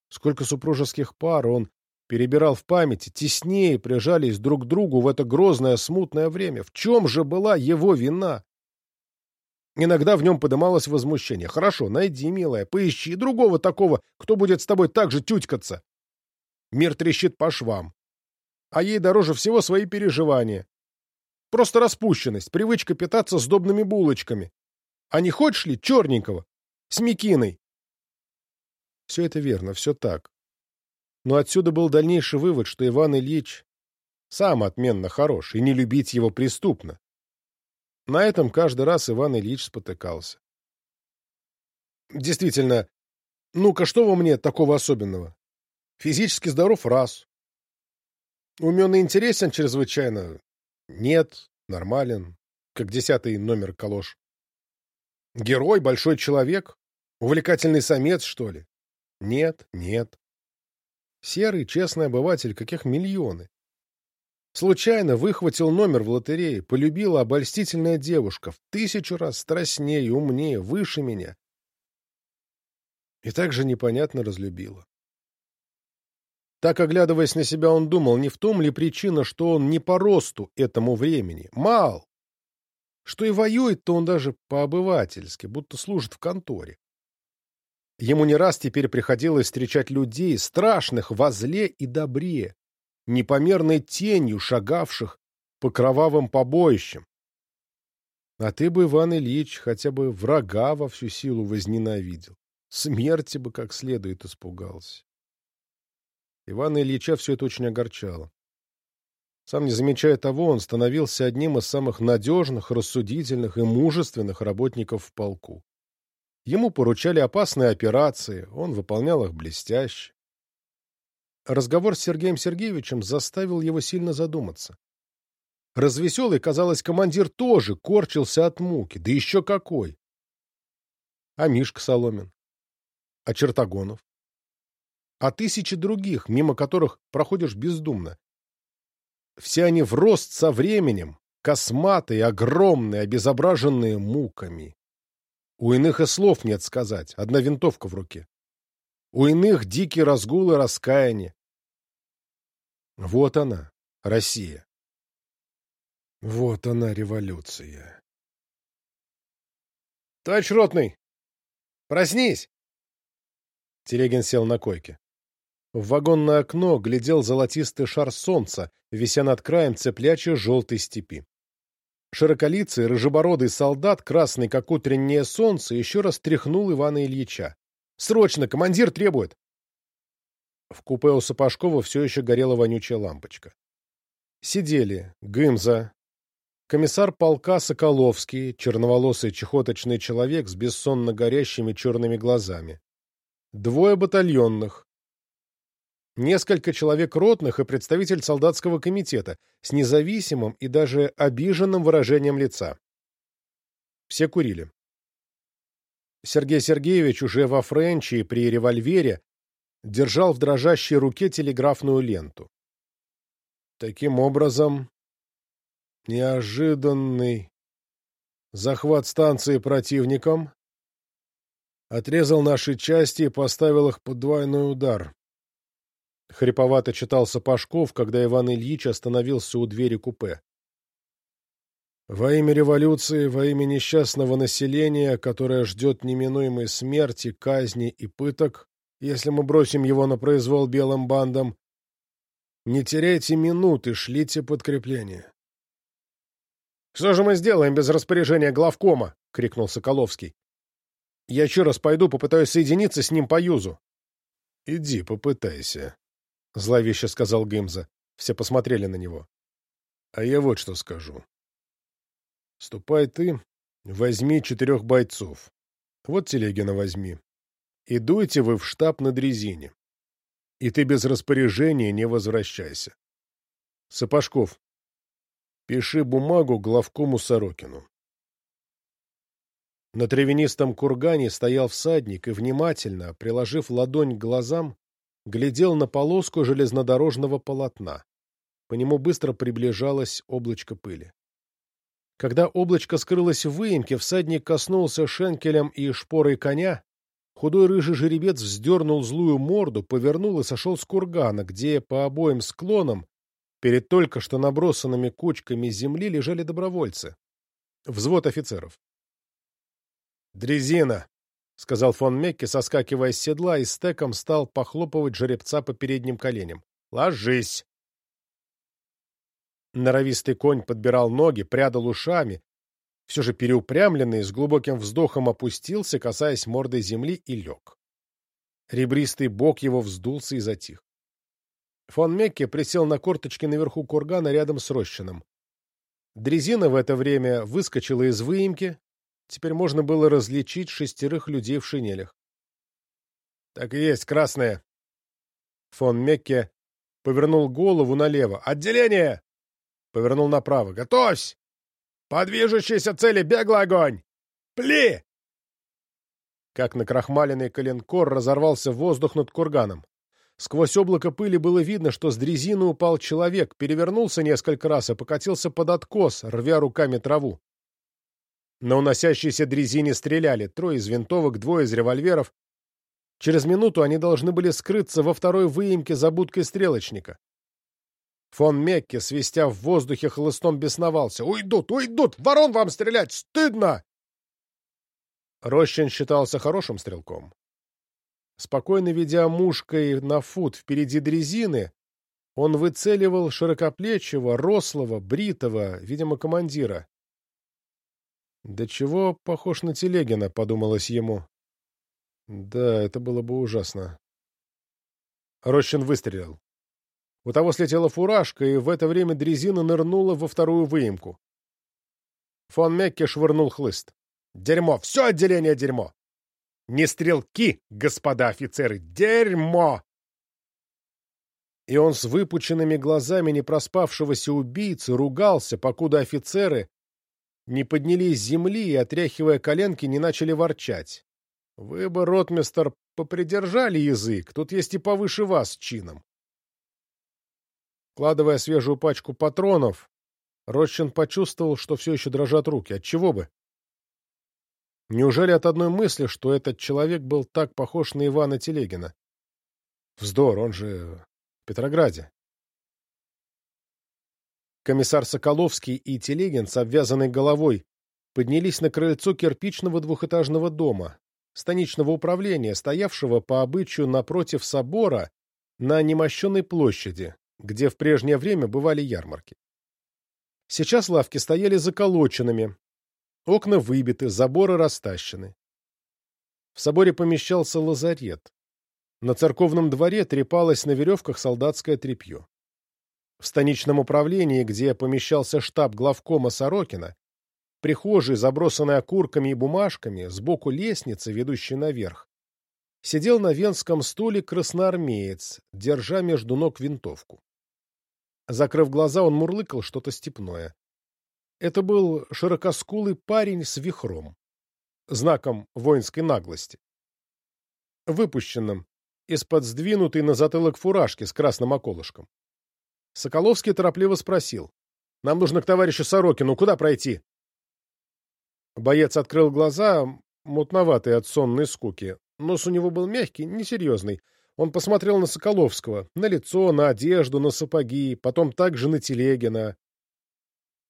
Сколько супружеских пар он перебирал в памяти, теснее прижались друг к другу в это грозное смутное время. В чем же была его вина? Иногда в нем подымалось возмущение. «Хорошо, найди, милая, поищи другого такого, кто будет с тобой так же тютькаться». Мир трещит по швам. А ей дороже всего свои переживания. Просто распущенность, привычка питаться сдобными булочками. А не хочешь ли черненького? С Микиной. Все это верно, все так. Но отсюда был дальнейший вывод, что Иван Ильич сам отменно хорош, и не любить его преступно. На этом каждый раз Иван Ильич спотыкался. Действительно, ну-ка, что во мне такого особенного? Физически здоров — раз. Умен и интересен чрезвычайно? Нет, нормален, как десятый номер калош. Герой, большой человек? Увлекательный самец, что ли? Нет, нет. Серый, честный обыватель, каких миллионы. Случайно выхватил номер в лотерее, полюбила обольстительная девушка, в тысячу раз страстнее, умнее, выше меня. И так же непонятно разлюбила. Так, оглядываясь на себя, он думал, не в том ли причина, что он не по росту этому времени, мал, что и воюет-то он даже по-обывательски, будто служит в конторе. Ему не раз теперь приходилось встречать людей, страшных во зле и добре, непомерной тенью шагавших по кровавым побоищам. А ты бы, Иван Ильич, хотя бы врага во всю силу возненавидел. Смерти бы как следует испугался. Ивана Ильича все это очень огорчало. Сам не замечая того, он становился одним из самых надежных, рассудительных и мужественных работников в полку. Ему поручали опасные операции, он выполнял их блестяще. Разговор с Сергеем Сергеевичем заставил его сильно задуматься. Развеселый, казалось, командир тоже корчился от муки, да еще какой. А Мишка Соломин? А Чертогонов? А тысячи других, мимо которых проходишь бездумно. Все они в рост со временем, косматые, огромные, обезображенные муками. У иных и слов нет сказать, одна винтовка в руке. У иных дикий разгул и раскаяние. Вот она, Россия. Вот она, революция. — Товарищ ротный! Проснись! Телегин сел на койке. В вагонное окно глядел золотистый шар солнца, вися над краем цеплячей желтой степи. Широколицый, рыжебородый солдат, красный, как утреннее солнце, еще раз тряхнул Ивана Ильича. «Срочно! Командир требует!» В купе у Сапожкова все еще горела вонючая лампочка. Сидели Гымза, комиссар полка Соколовский, черноволосый чехоточный человек с бессонно горящими черными глазами, двое батальонных, несколько человек ротных и представитель солдатского комитета с независимым и даже обиженным выражением лица. Все курили. Сергей Сергеевич уже во френче и при револьвере держал в дрожащей руке телеграфную ленту. Таким образом, неожиданный захват станции противником отрезал наши части и поставил их под двойной удар. Хриповато читал Сапожков, когда Иван Ильич остановился у двери купе. Во имя революции, во имя несчастного населения, которое ждет неминуемой смерти, казни и пыток, если мы бросим его на произвол белым бандам, не теряйте минуты, шлите подкрепление. — Что же мы сделаем без распоряжения главкома? — крикнул Соколовский. — Я еще раз пойду попытаюсь соединиться с ним по юзу. — Иди, попытайся, — зловеще сказал Гымза. Все посмотрели на него. — А я вот что скажу. Ступай ты, возьми четырех бойцов. Вот Телегина возьми. И дуйте вы в штаб на дрезине. И ты без распоряжения не возвращайся. Сапожков, пиши бумагу главкому Сорокину. На травянистом кургане стоял всадник и, внимательно, приложив ладонь к глазам, глядел на полоску железнодорожного полотна. По нему быстро приближалось облачко пыли. Когда облачко скрылось в выемке, всадник коснулся шенкелем и шпорой коня. Худой рыжий жеребец вздернул злую морду, повернул и сошел с кургана, где по обоим склонам, перед только что набросанными кучками земли, лежали добровольцы. Взвод офицеров. «Дрезина!» — сказал фон Мекке, соскакивая с седла, и стеком стал похлопывать жеребца по передним коленям. «Ложись!» Норовистый конь подбирал ноги, прядал ушами, все же переупрямленный, с глубоким вздохом опустился, касаясь мордой земли, и лег. Ребристый бок его вздулся и затих. Фон Мекке присел на корточки наверху кургана рядом с Рощином. Дрезина в это время выскочила из выемки, Теперь можно было различить шестерых людей в шинелях. «Так и есть, красная!» Фон Мекке повернул голову налево. «Отделение!» Повернул направо. «Готовься! По движущейся цели беглый огонь! Пли!» Как накрахмаленный коленкор разорвался воздух над курганом. Сквозь облако пыли было видно, что с дрезины упал человек, перевернулся несколько раз и покатился под откос, рвя руками траву. На уносящейся дрезине стреляли, трое из винтовок, двое из револьверов. Через минуту они должны были скрыться во второй выемке за будкой стрелочника. Фон Мекке, свистя в воздухе, хлыстом бесновался. «Уйдут! Уйдут! Ворон вам стрелять! Стыдно!» Рощин считался хорошим стрелком. Спокойно ведя мушкой на фут впереди дрезины, он выцеливал широкоплечего, рослого, бритого, видимо, командира. «Да чего похож на Телегина?» — подумалось ему. «Да, это было бы ужасно». Рощин выстрелил. У того слетела фуражка, и в это время дрезина нырнула во вторую выемку. Фон Мекке швырнул хлыст. «Дерьмо! Все отделение дерьмо! Не стрелки, господа офицеры! Дерьмо!» И он с выпученными глазами непроспавшегося убийцы ругался, покуда офицеры не поднялись с земли и, отряхивая коленки, не начали ворчать. Вы бы, ротмистер, попридержали язык, тут есть и повыше вас чином. Складывая свежую пачку патронов, Рощин почувствовал, что все еще дрожат руки. Отчего бы? Неужели от одной мысли, что этот человек был так похож на Ивана Телегина? Вздор, он же в Петрограде. Комиссар Соколовский и Телегин с обвязанной головой поднялись на крыльцо кирпичного двухэтажного дома, станичного управления, стоявшего по обычаю напротив собора на немощенной площади, где в прежнее время бывали ярмарки. Сейчас лавки стояли заколоченными, окна выбиты, заборы растащены. В соборе помещался лазарет. На церковном дворе трепалось на веревках солдатское тряпье. В станичном управлении, где помещался штаб главкома Сорокина, прихожей, забросанной окурками и бумажками, сбоку лестницы, ведущей наверх, сидел на венском стуле красноармеец, держа между ног винтовку. Закрыв глаза, он мурлыкал что-то степное. Это был широкоскулый парень с вихром, знаком воинской наглости. Выпущенным, из-под сдвинутой на затылок фуражки с красным околышком. Соколовский торопливо спросил. — Нам нужно к товарищу Сорокину. Куда пройти? Боец открыл глаза, мутноватые от сонной скуки. Нос у него был мягкий, несерьезный. Он посмотрел на Соколовского, на лицо, на одежду, на сапоги, потом также на Телегина.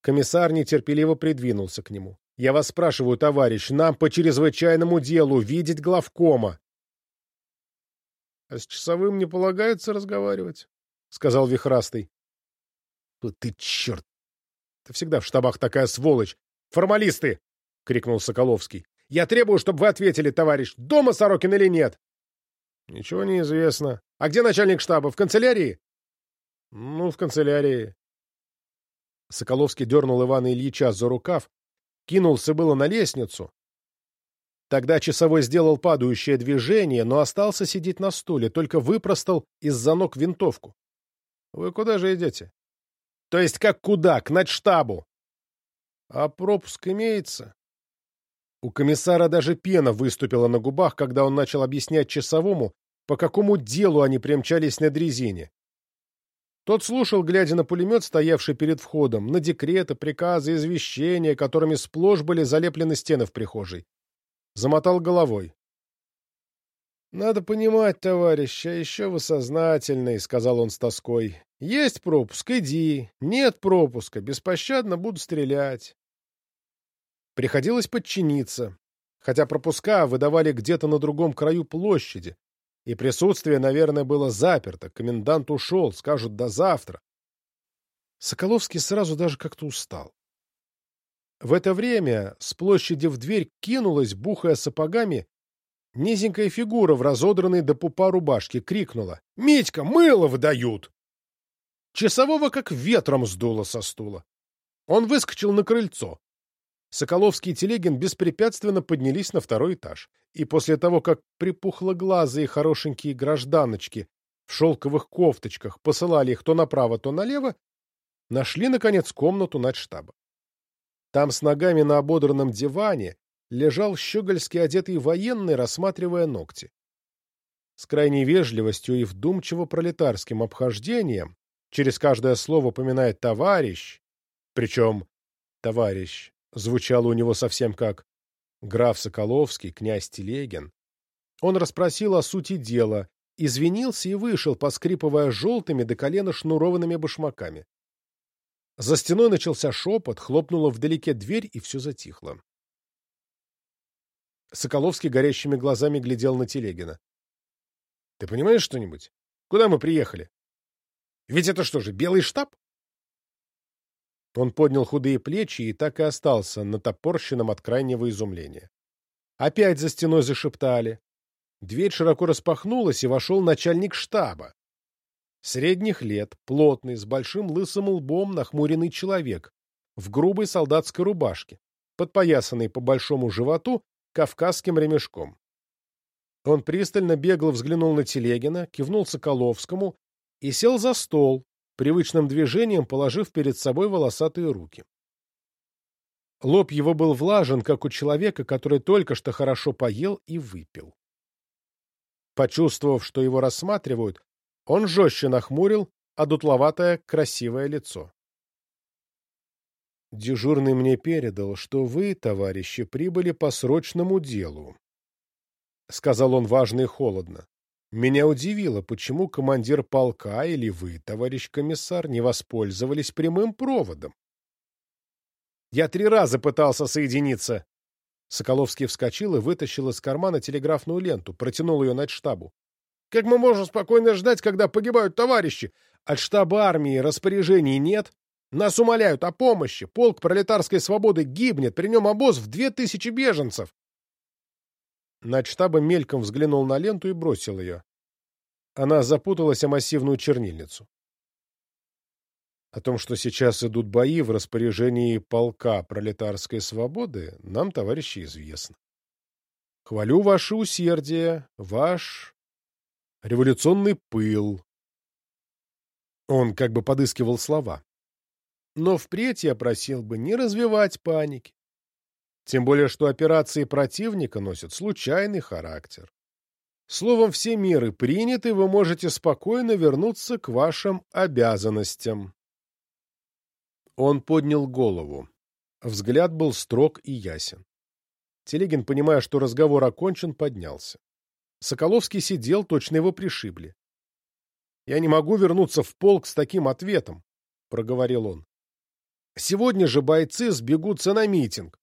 Комиссар нетерпеливо придвинулся к нему. — Я вас спрашиваю, товарищ, нам по чрезвычайному делу видеть главкома. — А с часовым не полагается разговаривать, — сказал Вихрастый. — Ты черт! Ты всегда в штабах такая сволочь! Формалисты! — крикнул Соколовский. — Я требую, чтобы вы ответили, товарищ, дома Сорокин или нет? — Ничего не известно. А где начальник штаба? В канцелярии? — Ну, в канцелярии. Соколовский дернул Ивана Ильича за рукав, кинулся было на лестницу. Тогда часовой сделал падающее движение, но остался сидеть на стуле, только выпростал из-за ног винтовку. — Вы куда же идете? — То есть как куда? К начштабу. — А пропуск имеется? У комиссара даже пена выступила на губах, когда он начал объяснять часовому, по какому делу они примчались на дрезине. Тот слушал, глядя на пулемет, стоявший перед входом, на декреты, приказы, извещения, которыми сплошь были залеплены стены в прихожей. Замотал головой. «Надо понимать, товарищ, а еще вы сознательный», — сказал он с тоской. «Есть пропуск — иди. Нет пропуска. Беспощадно буду стрелять. Приходилось подчиниться, хотя пропуска выдавали где-то на другом краю площади, и присутствие, наверное, было заперто, комендант ушел, скажут до завтра. Соколовский сразу даже как-то устал. В это время с площади в дверь кинулась, бухая сапогами, низенькая фигура в разодранной до пупа рубашке, крикнула «Митька, мыло выдают!» Часового как ветром сдуло со стула. Он выскочил на крыльцо. Соколовский и Телегин беспрепятственно поднялись на второй этаж, и после того, как припухлоглазые хорошенькие гражданочки в шелковых кофточках посылали их то направо, то налево, нашли, наконец, комнату начштаба. Там с ногами на ободранном диване лежал щегольски одетый военный, рассматривая ногти. С крайней вежливостью и вдумчиво пролетарским обхождением, через каждое слово поминает «товарищ», причем «товарищ» звучало у него совсем как граф Соколовский, князь Телегин. Он расспросил о сути дела, извинился и вышел, поскрипывая желтыми до колена шнурованными башмаками. За стеной начался шепот, хлопнула вдалеке дверь, и все затихло. Соколовский горящими глазами глядел на Телегина. — Ты понимаешь что-нибудь? Куда мы приехали? Ведь это что же, белый штаб? Он поднял худые плечи и так и остался натопорщенным от крайнего изумления. Опять за стеной зашептали. Дверь широко распахнулась, и вошел начальник штаба. Средних лет, плотный, с большим лысым лбом нахмуренный человек, в грубой солдатской рубашке, подпоясанный по большому животу кавказским ремешком. Он пристально бегло взглянул на Телегина, кивнул Соколовскому и сел за стол, привычным движением положив перед собой волосатые руки. Лоб его был влажен, как у человека, который только что хорошо поел и выпил. Почувствовав, что его рассматривают, он жестче нахмурил, одутловатое красивое лицо. Дежурный мне передал, что вы, товарищи, прибыли по срочному делу. Сказал он важно и холодно. Меня удивило, почему командир полка или вы, товарищ комиссар, не воспользовались прямым проводом. Я три раза пытался соединиться. Соколовский вскочил и вытащил из кармана телеграфную ленту, протянул ее над штабу. Как мы можем спокойно ждать, когда погибают товарищи? От штаба армии распоряжений нет. Нас умоляют о помощи. Полк пролетарской свободы гибнет, при нем обоз в две тысячи беженцев. Начштаба мельком взглянул на ленту и бросил ее. Она запуталась о массивную чернильницу. О том, что сейчас идут бои в распоряжении полка пролетарской свободы, нам, товарищи, известно. Хвалю ваше усердие, ваш революционный пыл. Он как бы подыскивал слова. Но впредь я просил бы не развивать паники. Тем более, что операции противника носят случайный характер. Словом, все меры приняты, вы можете спокойно вернуться к вашим обязанностям. Он поднял голову. Взгляд был строг и ясен. Телегин, понимая, что разговор окончен, поднялся. Соколовский сидел, точно его пришибли. «Я не могу вернуться в полк с таким ответом», — проговорил он. «Сегодня же бойцы сбегутся на митинг.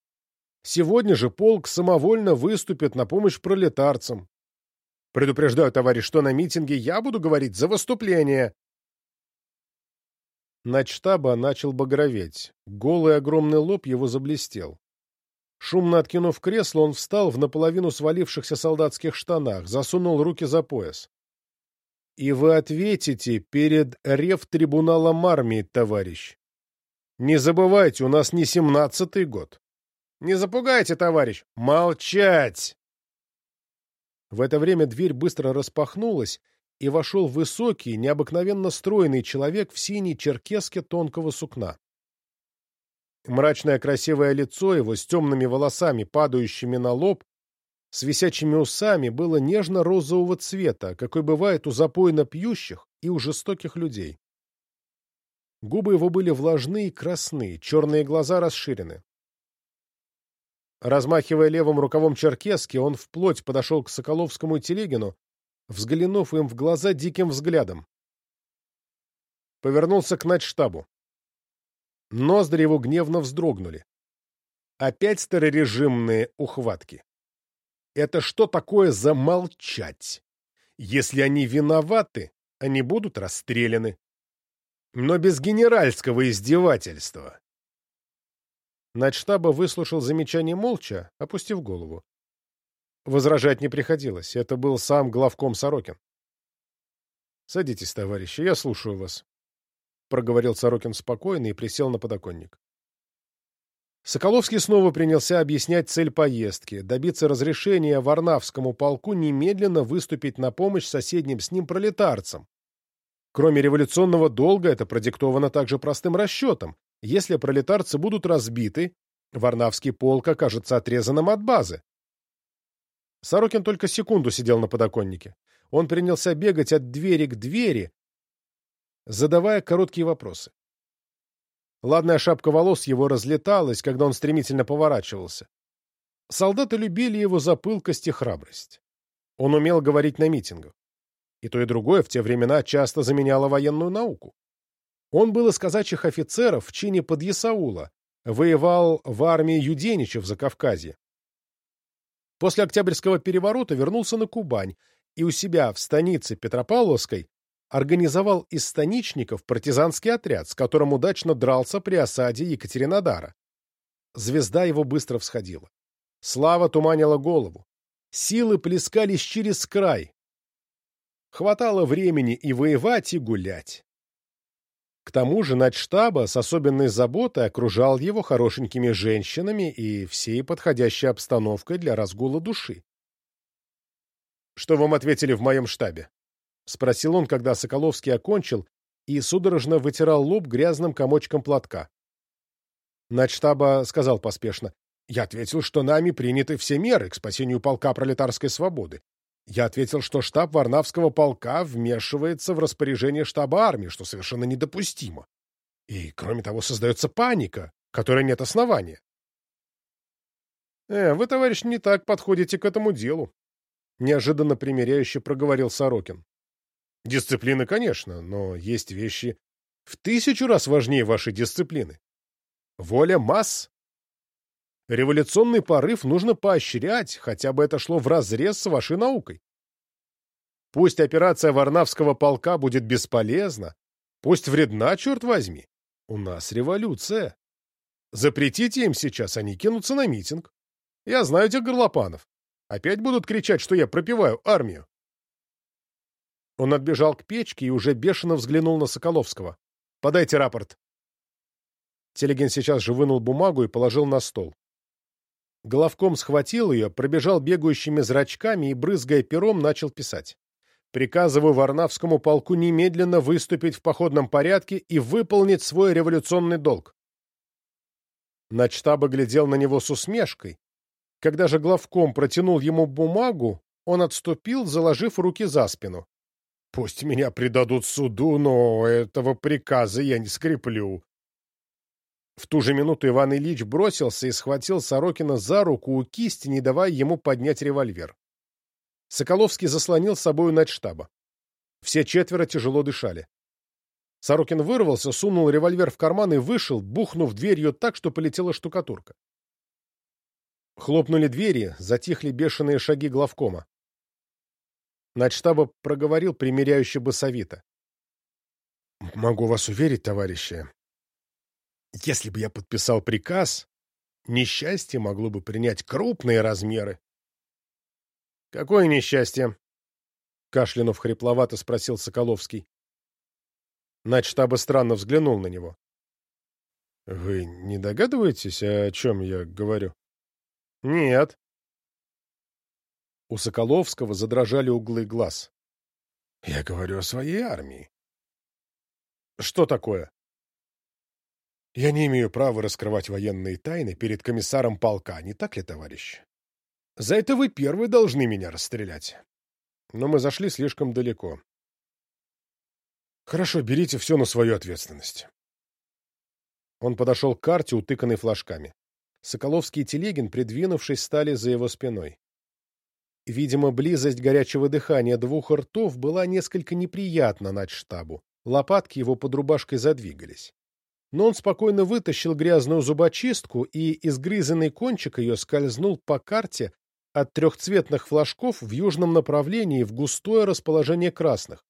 Сегодня же полк самовольно выступит на помощь пролетарцам. Предупреждаю, товарищ, что на митинге я буду говорить за выступление. Начштаба начал багроветь. Голый огромный лоб его заблестел. Шумно откинув кресло, он встал в наполовину свалившихся солдатских штанах, засунул руки за пояс. «И вы ответите перед рев-трибуналом армии, товарищ. Не забывайте, у нас не семнадцатый год. Не запугайте, товарищ! Молчать!» В это время дверь быстро распахнулась, и вошел высокий, необыкновенно стройный человек в синей черкеске тонкого сукна. Мрачное красивое лицо его с темными волосами, падающими на лоб, с висячими усами, было нежно-розового цвета, какой бывает у запойно пьющих и у жестоких людей. Губы его были влажны и красны, черные глаза расширены. Размахивая левым рукавом черкески, он вплоть подошел к Соколовскому и Телегину, взглянув им в глаза диким взглядом. Повернулся к начштабу. Ноздри его гневно вздрогнули. Опять старорежимные ухватки. Это что такое замолчать? Если они виноваты, они будут расстреляны. Но без генеральского издевательства. Начштаба выслушал замечание молча, опустив голову. Возражать не приходилось. Это был сам главком Сорокин. «Садитесь, товарищи, я слушаю вас», — проговорил Сорокин спокойно и присел на подоконник. Соколовский снова принялся объяснять цель поездки — добиться разрешения Варнавскому полку немедленно выступить на помощь соседним с ним пролетарцам. Кроме революционного долга, это продиктовано также простым расчетом. Если пролетарцы будут разбиты, Варнавский полк окажется отрезанным от базы. Сорокин только секунду сидел на подоконнике. Он принялся бегать от двери к двери, задавая короткие вопросы. Ладная шапка волос его разлеталась, когда он стремительно поворачивался. Солдаты любили его за пылкость и храбрость. Он умел говорить на митингах. И то, и другое в те времена часто заменяло военную науку. Он был из казачьих офицеров в чине подъясаула, воевал в армии Юденича в Закавказье. После Октябрьского переворота вернулся на Кубань и у себя в станице Петропавловской организовал из станичников партизанский отряд, с которым удачно дрался при осаде Екатеринодара. Звезда его быстро всходила. Слава туманила голову. Силы плескались через край. Хватало времени и воевать, и гулять. К тому же начштаба с особенной заботой окружал его хорошенькими женщинами и всей подходящей обстановкой для разгула души. «Что вам ответили в моем штабе?» — спросил он, когда Соколовский окончил и судорожно вытирал лоб грязным комочком платка. Начштаба сказал поспешно. «Я ответил, что нами приняты все меры к спасению полка пролетарской свободы. Я ответил, что штаб Варнавского полка вмешивается в распоряжение штаба армии, что совершенно недопустимо. И, кроме того, создается паника, которой нет основания. «Э, вы, товарищ, не так подходите к этому делу», — неожиданно примиряюще проговорил Сорокин. «Дисциплина, конечно, но есть вещи в тысячу раз важнее вашей дисциплины. Воля масс. Революционный порыв нужно поощрять, хотя бы это шло вразрез с вашей наукой. Пусть операция Варнавского полка будет бесполезна, пусть вредна, черт возьми. У нас революция. Запретите им сейчас, они кинутся на митинг. Я знаю этих горлопанов. Опять будут кричать, что я пропиваю армию. Он отбежал к печке и уже бешено взглянул на Соколовского. «Подайте рапорт». Телегин сейчас же вынул бумагу и положил на стол. Головком схватил ее, пробежал бегающими зрачками и, брызгая пером, начал писать. «Приказываю Варнавскому полку немедленно выступить в походном порядке и выполнить свой революционный долг». Начтаба глядел на него с усмешкой. Когда же главком протянул ему бумагу, он отступил, заложив руки за спину. «Пусть меня предадут суду, но этого приказа я не скреплю», в ту же минуту Иван Ильич бросился и схватил Сорокина за руку у кисти, не давая ему поднять револьвер. Соколовский заслонил собою штаба. Все четверо тяжело дышали. Сорокин вырвался, сунул револьвер в карман и вышел, бухнув дверью так, что полетела штукатурка. Хлопнули двери, затихли бешеные шаги главкома. Начштаба проговорил примиряюще басовито. — Могу вас уверить, товарищи, если бы я подписал приказ, несчастье могло бы принять крупные размеры. — Какое несчастье? — кашлянув хрипловато спросил Соколовский. Начштаба странно взглянул на него. — Вы не догадываетесь, о чем я говорю? — Нет. У Соколовского задрожали углы глаз. — Я говорю о своей армии. — Что такое? Я не имею права раскрывать военные тайны перед комиссаром полка, не так ли, товарищ? За это вы первые должны меня расстрелять. Но мы зашли слишком далеко. Хорошо, берите все на свою ответственность. Он подошел к карте, утыканной флажками. Соколовский и Телегин, придвинувшись, стали за его спиной. Видимо, близость горячего дыхания двух ртов была несколько неприятна штабу. Лопатки его под рубашкой задвигались но он спокойно вытащил грязную зубочистку, и изгрызанный кончик ее скользнул по карте от трехцветных флажков в южном направлении в густое расположение красных.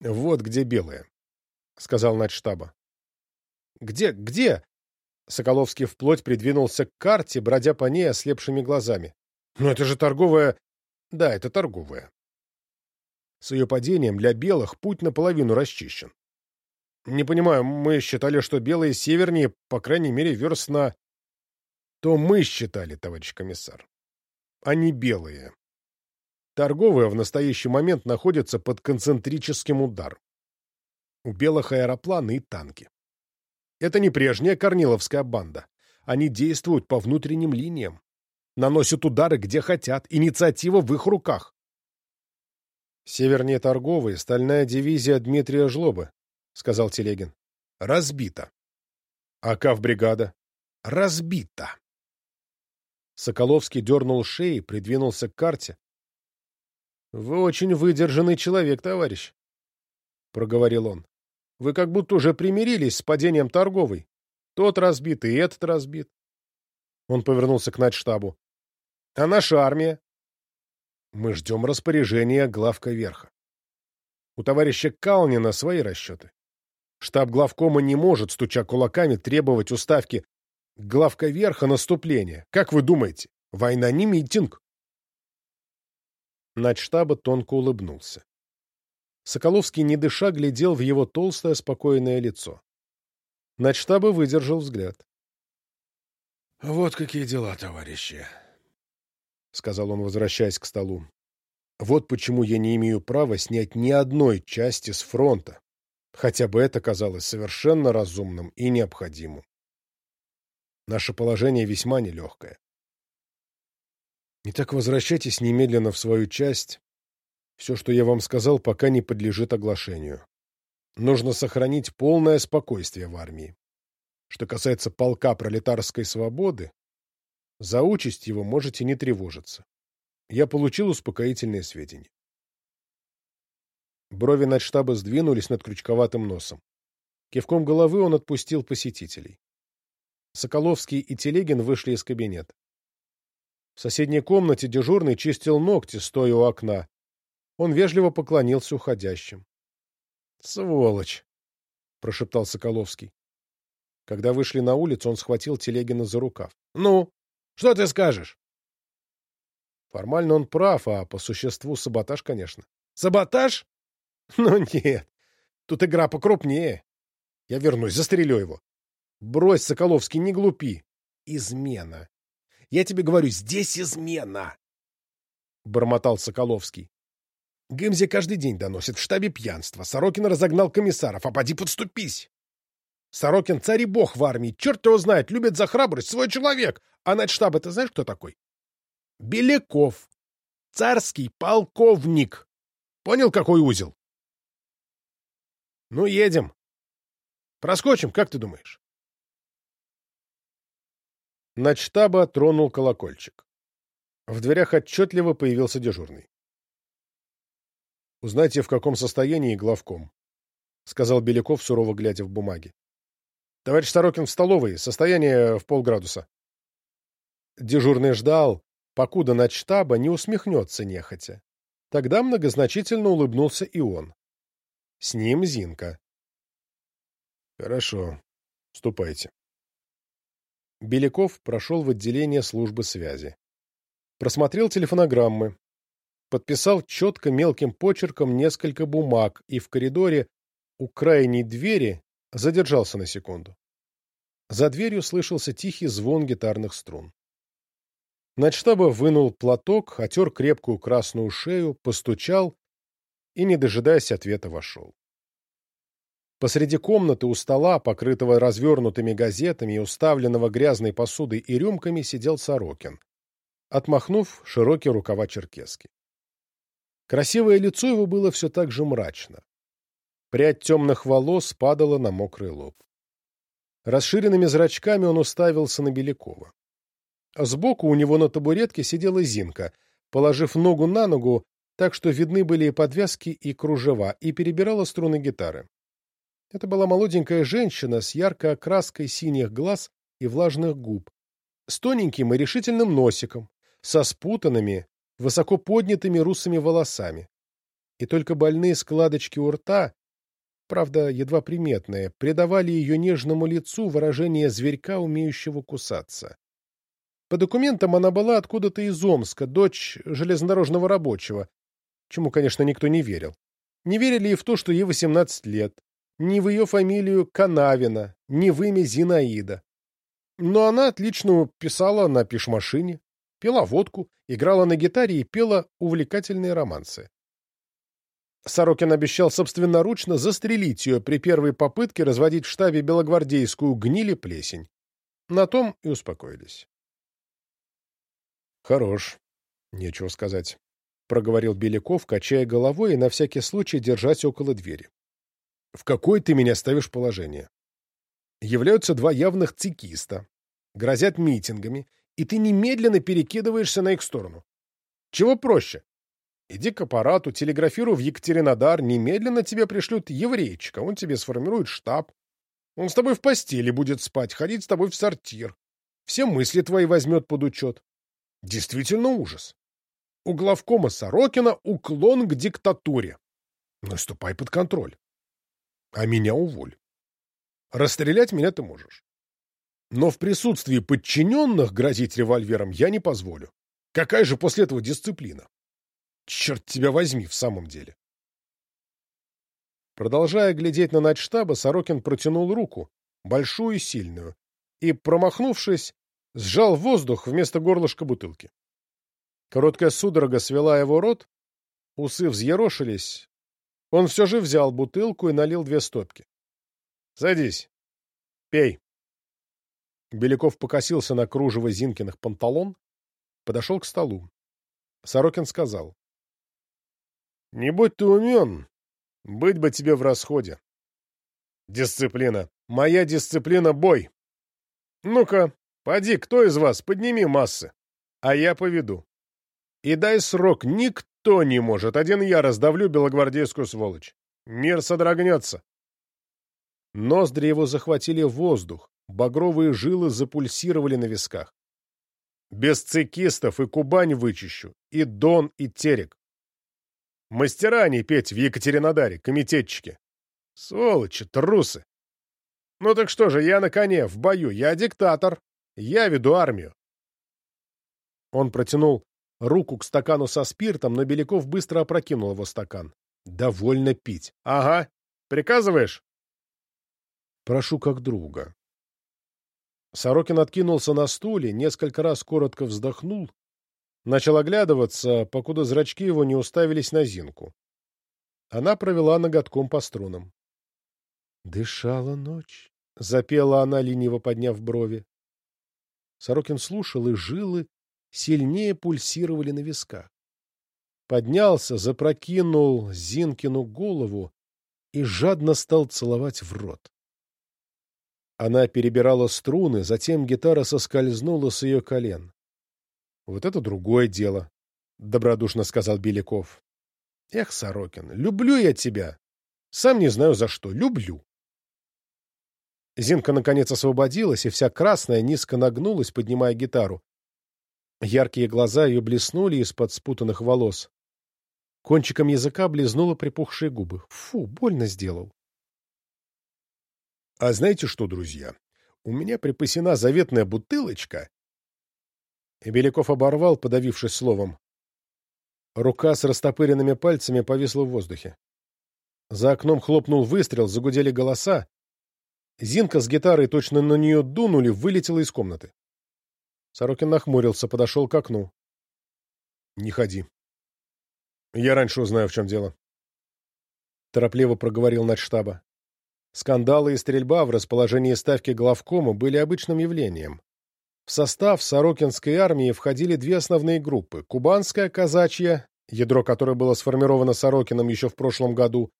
«Вот где белые», — сказал начштаба. «Где? Где?» Соколовский вплоть придвинулся к карте, бродя по ней ослепшими глазами. «Ну это же торговая...» «Да, это торговая». С ее падением для белых путь наполовину расчищен. Не понимаю, мы считали, что белые севернее, по крайней мере, верст на... То мы считали, товарищ комиссар. А не белые. Торговые в настоящий момент находятся под концентрическим ударом. У белых аэропланы и танки. Это не прежняя Корниловская банда. Они действуют по внутренним линиям. Наносят удары где хотят. Инициатива в их руках. Севернее торговые, стальная дивизия Дмитрия Жлобы, — сказал Телегин. — Разбита. — А кавбригада? — Разбита. Соколовский дернул шеи, придвинулся к карте. — Вы очень выдержанный человек, товарищ, — проговорил он. — Вы как будто уже примирились с падением торговой. Тот разбит и этот разбит. Он повернулся к начштабу. — А наша армия? — Мы ждем распоряжения главка верха. У товарища Калнина свои расчеты. Штаб главкома не может, стуча кулаками, требовать уставки главка верха наступления. Как вы думаете, война не митинг? Начштаба тонко улыбнулся. Соколовский, не дыша, глядел в его толстое, спокойное лицо. Начштаба выдержал взгляд. — Вот какие дела, товарищи, — сказал он, возвращаясь к столу. — Вот почему я не имею права снять ни одной части с фронта, хотя бы это казалось совершенно разумным и необходимым. Наше положение весьма нелегкое. Итак, возвращайтесь немедленно в свою часть. Все, что я вам сказал, пока не подлежит оглашению. Нужно сохранить полное спокойствие в армии. Что касается полка пролетарской свободы, за участь его можете не тревожиться. Я получил успокоительные сведения. Брови начштаба сдвинулись над крючковатым носом. Кивком головы он отпустил посетителей. Соколовский и Телегин вышли из кабинета. В соседней комнате дежурный чистил ногти, стоя у окна. Он вежливо поклонился уходящим. — Сволочь! — прошептал Соколовский. Когда вышли на улицу, он схватил Телегина за рукав. — Ну, что ты скажешь? Формально он прав, а по существу саботаж, конечно. — Саботаж? Ну нет, тут игра покрупнее. Я вернусь, застрелю его. Брось, Соколовский, не глупи. Измена. Я тебе говорю, здесь измена!» Бормотал Соколовский. Гымзе каждый день доносит в штабе пьянство. Сорокин разогнал комиссаров, а поди подступись. Сорокин царь и бог в армии, черт его знает, любит за храбрость, свой человек. А штаб это знаешь, кто такой? Беляков. Царский полковник. Понял, какой узел? Ну, едем. Проскочим, как ты думаешь? Начштаба тронул колокольчик. В дверях отчетливо появился дежурный. «Узнайте, в каком состоянии главком», — сказал Беляков, сурово глядя в бумаги. «Товарищ Сорокин в столовой. Состояние в полградуса». Дежурный ждал, покуда начштаба не усмехнется нехотя. Тогда многозначительно улыбнулся и он. С ним Зинка. «Хорошо. Ступайте». Беляков прошел в отделение службы связи. Просмотрел телефонограммы. Подписал четко мелким почерком несколько бумаг и в коридоре у крайней двери задержался на секунду. За дверью слышался тихий звон гитарных струн. Начштаба вынул платок, отер крепкую красную шею, постучал и, не дожидаясь ответа, вошел. Посреди комнаты у стола, покрытого развернутыми газетами и уставленного грязной посудой и рюмками, сидел Сорокин, отмахнув широкие рукава черкески. Красивое лицо его было все так же мрачно. Прядь темных волос падала на мокрый лоб. Расширенными зрачками он уставился на Белякова. Сбоку у него на табуретке сидела Зинка, положив ногу на ногу, так что видны были и подвязки, и кружева, и перебирала струны гитары. Это была молоденькая женщина с яркой окраской синих глаз и влажных губ, с тоненьким и решительным носиком, со спутанными, высоко поднятыми русыми волосами. И только больные складочки у рта, правда, едва приметные, придавали ее нежному лицу выражение зверька, умеющего кусаться. По документам она была откуда-то из Омска, дочь железнодорожного рабочего, чему, конечно, никто не верил. Не верили и в то, что ей 18 лет, ни в ее фамилию Канавина, ни в имя Зинаида. Но она отлично писала на пишмашине, пила водку, играла на гитаре и пела увлекательные романсы. Сорокин обещал собственноручно застрелить ее при первой попытке разводить в штабе белогвардейскую гнили плесень. На том и успокоились. «Хорош. Нечего сказать», — проговорил Беляков, качая головой и на всякий случай держась около двери в какое ты меня ставишь положение. Являются два явных цикиста, грозят митингами, и ты немедленно перекидываешься на их сторону. Чего проще? Иди к аппарату, телеграфируй в Екатеринодар, немедленно тебе пришлют еврейчика, он тебе сформирует штаб. Он с тобой в постели будет спать, ходить с тобой в сортир. Все мысли твои возьмет под учет. Действительно ужас. У главкома Сорокина уклон к диктатуре. Наступай под контроль а меня уволь. Расстрелять меня ты можешь. Но в присутствии подчиненных грозить револьвером я не позволю. Какая же после этого дисциплина? Черт тебя возьми в самом деле. Продолжая глядеть на начштаба, Сорокин протянул руку, большую и сильную, и, промахнувшись, сжал воздух вместо горлышка бутылки. Короткая судорога свела его рот, усы взъерошились, он все же взял бутылку и налил две стопки. — Садись. Пей. Беляков покосился на кружево Зинкиных панталон, подошел к столу. Сорокин сказал. «Не будь ты умен, быть бы тебе в расходе. Дисциплина. Моя дисциплина — бой. Ну-ка, поди, кто из вас, подними массы, а я поведу. И дай срок, никто не может, один я раздавлю белогвардейскую сволочь. Мир содрогнется». Ноздри его захватили воздух, багровые жилы запульсировали на висках. Без цикистов и Кубань вычищу, и Дон, и Терек. Мастера они петь в Екатеринодаре, комитетчики. Сволочи, трусы. Ну так что же, я на коне, в бою, я диктатор. Я веду армию. Он протянул руку к стакану со спиртом, но Беляков быстро опрокинул его стакан. Довольно пить. Ага. Приказываешь? Прошу как друга. Сорокин откинулся на стуле, несколько раз коротко вздохнул, начал оглядываться, покуда зрачки его не уставились на Зинку. Она провела ноготком по струнам. «Дышала ночь», — запела она, лениво подняв брови. Сорокин слушал, и жилы сильнее пульсировали на висках. Поднялся, запрокинул Зинкину голову и жадно стал целовать в рот. Она перебирала струны, затем гитара соскользнула с ее колен. «Вот это другое дело», — добродушно сказал Беляков. «Эх, Сорокин, люблю я тебя. Сам не знаю за что. Люблю». Зинка наконец освободилась, и вся красная низко нагнулась, поднимая гитару. Яркие глаза ее блеснули из-под спутанных волос. Кончиком языка близнула припухшие губы. Фу, больно сделал. А знаете что, друзья? У меня припасена заветная бутылочка. И Беляков оборвал, подавившись словом. Рука с растопыренными пальцами повисла в воздухе. За окном хлопнул выстрел, загудели голоса. Зинка с гитарой точно на нее дунули, вылетела из комнаты. Сорокин нахмурился, подошел к окну. — Не ходи. Я раньше узнаю, в чем дело. Торопливо проговорил начштаба. Скандалы и стрельба в расположении ставки главкома были обычным явлением. В состав Сорокинской армии входили две основные группы – Кубанская казачья, ядро которой было сформировано Сорокином еще в прошлом году,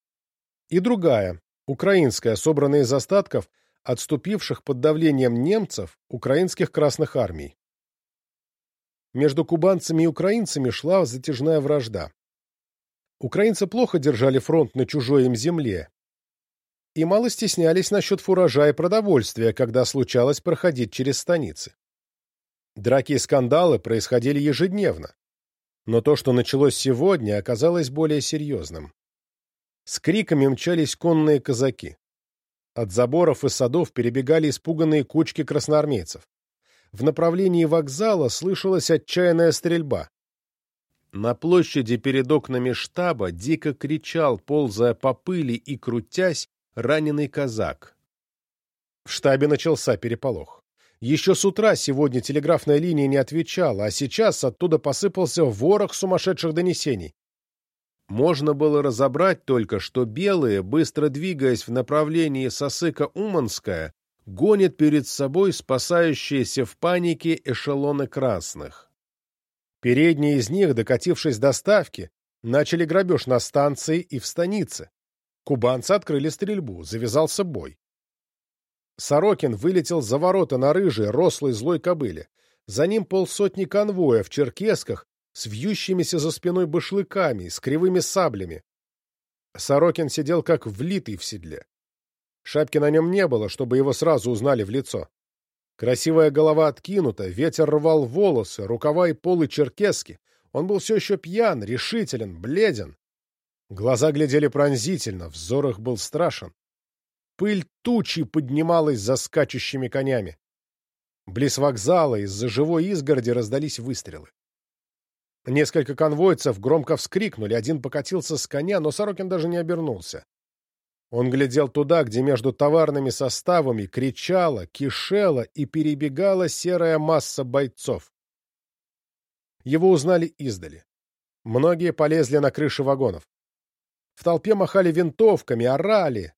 и другая – украинская, собранная из остатков отступивших под давлением немцев украинских красных армий. Между кубанцами и украинцами шла затяжная вражда. Украинцы плохо держали фронт на чужой им земле, и мало стеснялись насчет фуража и продовольствия, когда случалось проходить через станицы. Драки и скандалы происходили ежедневно. Но то, что началось сегодня, оказалось более серьезным. С криками мчались конные казаки. От заборов и садов перебегали испуганные кучки красноармейцев. В направлении вокзала слышалась отчаянная стрельба. На площади перед окнами штаба дико кричал, ползая по пыли и крутясь, раненый казак. В штабе начался переполох. Еще с утра сегодня телеграфная линия не отвечала, а сейчас оттуда посыпался ворох сумасшедших донесений. Можно было разобрать только, что белые, быстро двигаясь в направлении Сосыка-Уманская, гонят перед собой спасающиеся в панике эшелоны красных. Передние из них, докатившись до ставки, начали грабеж на станции и в станице. Кубанцы открыли стрельбу, завязался бой. Сорокин вылетел за ворота на рыжей, рослой злой кобыле. За ним полсотни конвоя в черкесках с вьющимися за спиной башлыками, с кривыми саблями. Сорокин сидел как влитый в седле. Шапки на нем не было, чтобы его сразу узнали в лицо. Красивая голова откинута, ветер рвал волосы, рукава и полы черкески. Он был все еще пьян, решителен, бледен. Глаза глядели пронзительно, взор их был страшен. Пыль тучи поднималась за скачущими конями. Близ вокзала из-за живой изгороди раздались выстрелы. Несколько конвойцев громко вскрикнули, один покатился с коня, но Сорокин даже не обернулся. Он глядел туда, где между товарными составами кричала, кишела и перебегала серая масса бойцов. Его узнали издали. Многие полезли на крыши вагонов. В толпе махали винтовками, орали.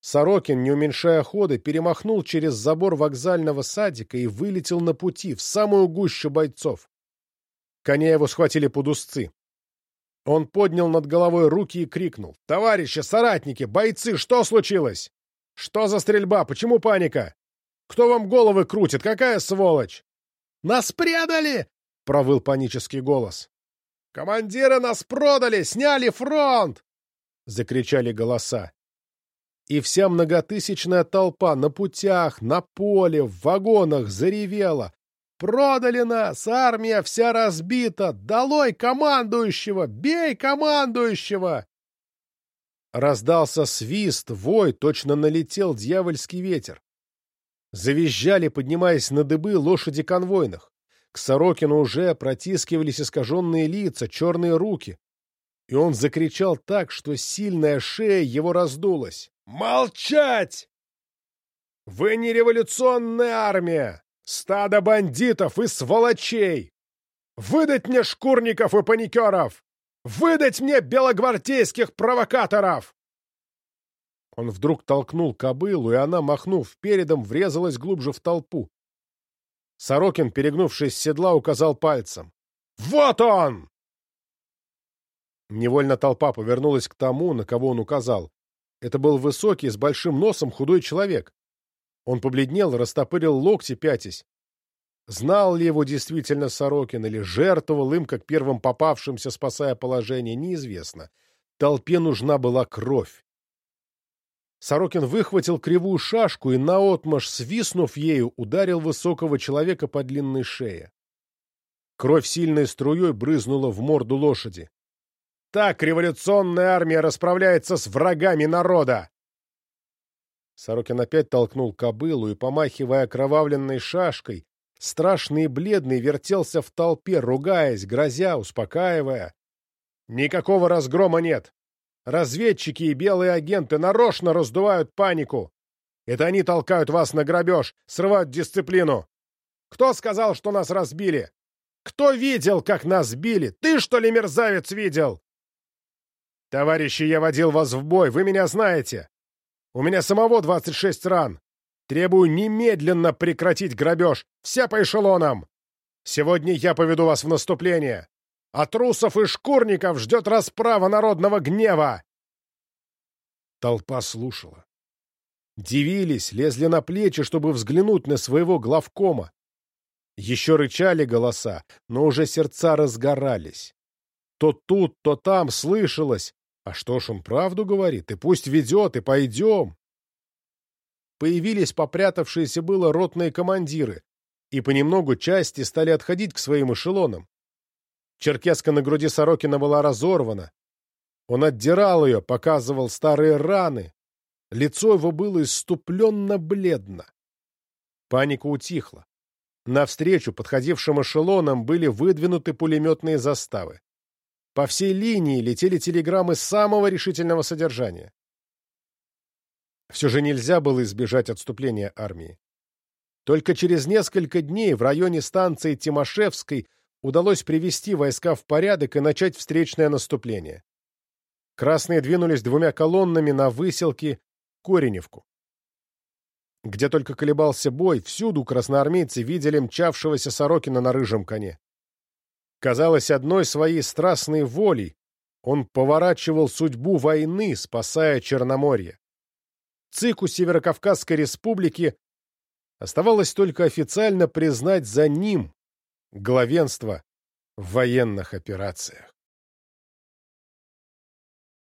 Сорокин, не уменьшая хода, перемахнул через забор вокзального садика и вылетел на пути, в самую гущу бойцов. Коня его схватили под узцы. Он поднял над головой руки и крикнул. «Товарищи, соратники, бойцы, что случилось? Что за стрельба? Почему паника? Кто вам головы крутит? Какая сволочь?» «Нас предали!» — провыл панический голос. «Командиры нас продали! Сняли фронт!» — закричали голоса. И вся многотысячная толпа на путях, на поле, в вагонах заревела. «Продали нас! Армия вся разбита! Долой командующего! Бей командующего!» Раздался свист, вой, точно налетел дьявольский ветер. Завизжали, поднимаясь на дыбы, лошади конвойных. К Сорокину уже протискивались искаженные лица, черные руки. И он закричал так, что сильная шея его раздулась. «Молчать! Вы не революционная армия! Стадо бандитов и сволочей! Выдать мне шкурников и паникеров! Выдать мне белогвардейских провокаторов!» Он вдруг толкнул кобылу, и она, махнув передом, врезалась глубже в толпу. Сорокин, перегнувшись с седла, указал пальцем. «Вот он!» Невольно толпа повернулась к тому, на кого он указал. Это был высокий, с большим носом худой человек. Он побледнел, растопырил локти, пятясь. Знал ли его действительно Сорокин или жертвовал им, как первым попавшимся, спасая положение, неизвестно. Толпе нужна была кровь. Сорокин выхватил кривую шашку и, наотмашь свистнув ею, ударил высокого человека по длинной шее. Кровь сильной струей брызнула в морду лошади. Так революционная армия расправляется с врагами народа!» Сорокин опять толкнул кобылу и, помахивая окровавленной шашкой, страшный и бледный вертелся в толпе, ругаясь, грозя, успокаивая. «Никакого разгрома нет! Разведчики и белые агенты нарочно раздувают панику! Это они толкают вас на грабеж, срывают дисциплину! Кто сказал, что нас разбили? Кто видел, как нас били? Ты, что ли, мерзавец, видел? «Товарищи, я водил вас в бой, вы меня знаете! У меня самого 26 ран! Требую немедленно прекратить грабеж! Все по эшелонам! Сегодня я поведу вас в наступление! А трусов и шкурников ждет расправа народного гнева!» Толпа слушала. Дивились, лезли на плечи, чтобы взглянуть на своего главкома. Еще рычали голоса, но уже сердца разгорались. То тут, то там слышалось а что ж он правду говорит? И пусть ведет, и пойдем. Появились попрятавшиеся было ротные командиры, и понемногу части стали отходить к своим эшелонам. Черкеска на груди Сорокина была разорвана. Он отдирал ее, показывал старые раны. Лицо его было иступленно бледно. Паника утихла. Навстречу подходившим эшелонам были выдвинуты пулеметные заставы. По всей линии летели телеграммы самого решительного содержания. Все же нельзя было избежать отступления армии. Только через несколько дней в районе станции Тимошевской удалось привести войска в порядок и начать встречное наступление. Красные двинулись двумя колоннами на выселке Кореневку. Где только колебался бой, всюду красноармейцы видели мчавшегося Сорокина на рыжем коне. Казалось, одной своей страстной волей он поворачивал судьбу войны, спасая Черноморье. ЦИКу Северокавказской республики оставалось только официально признать за ним главенство в военных операциях.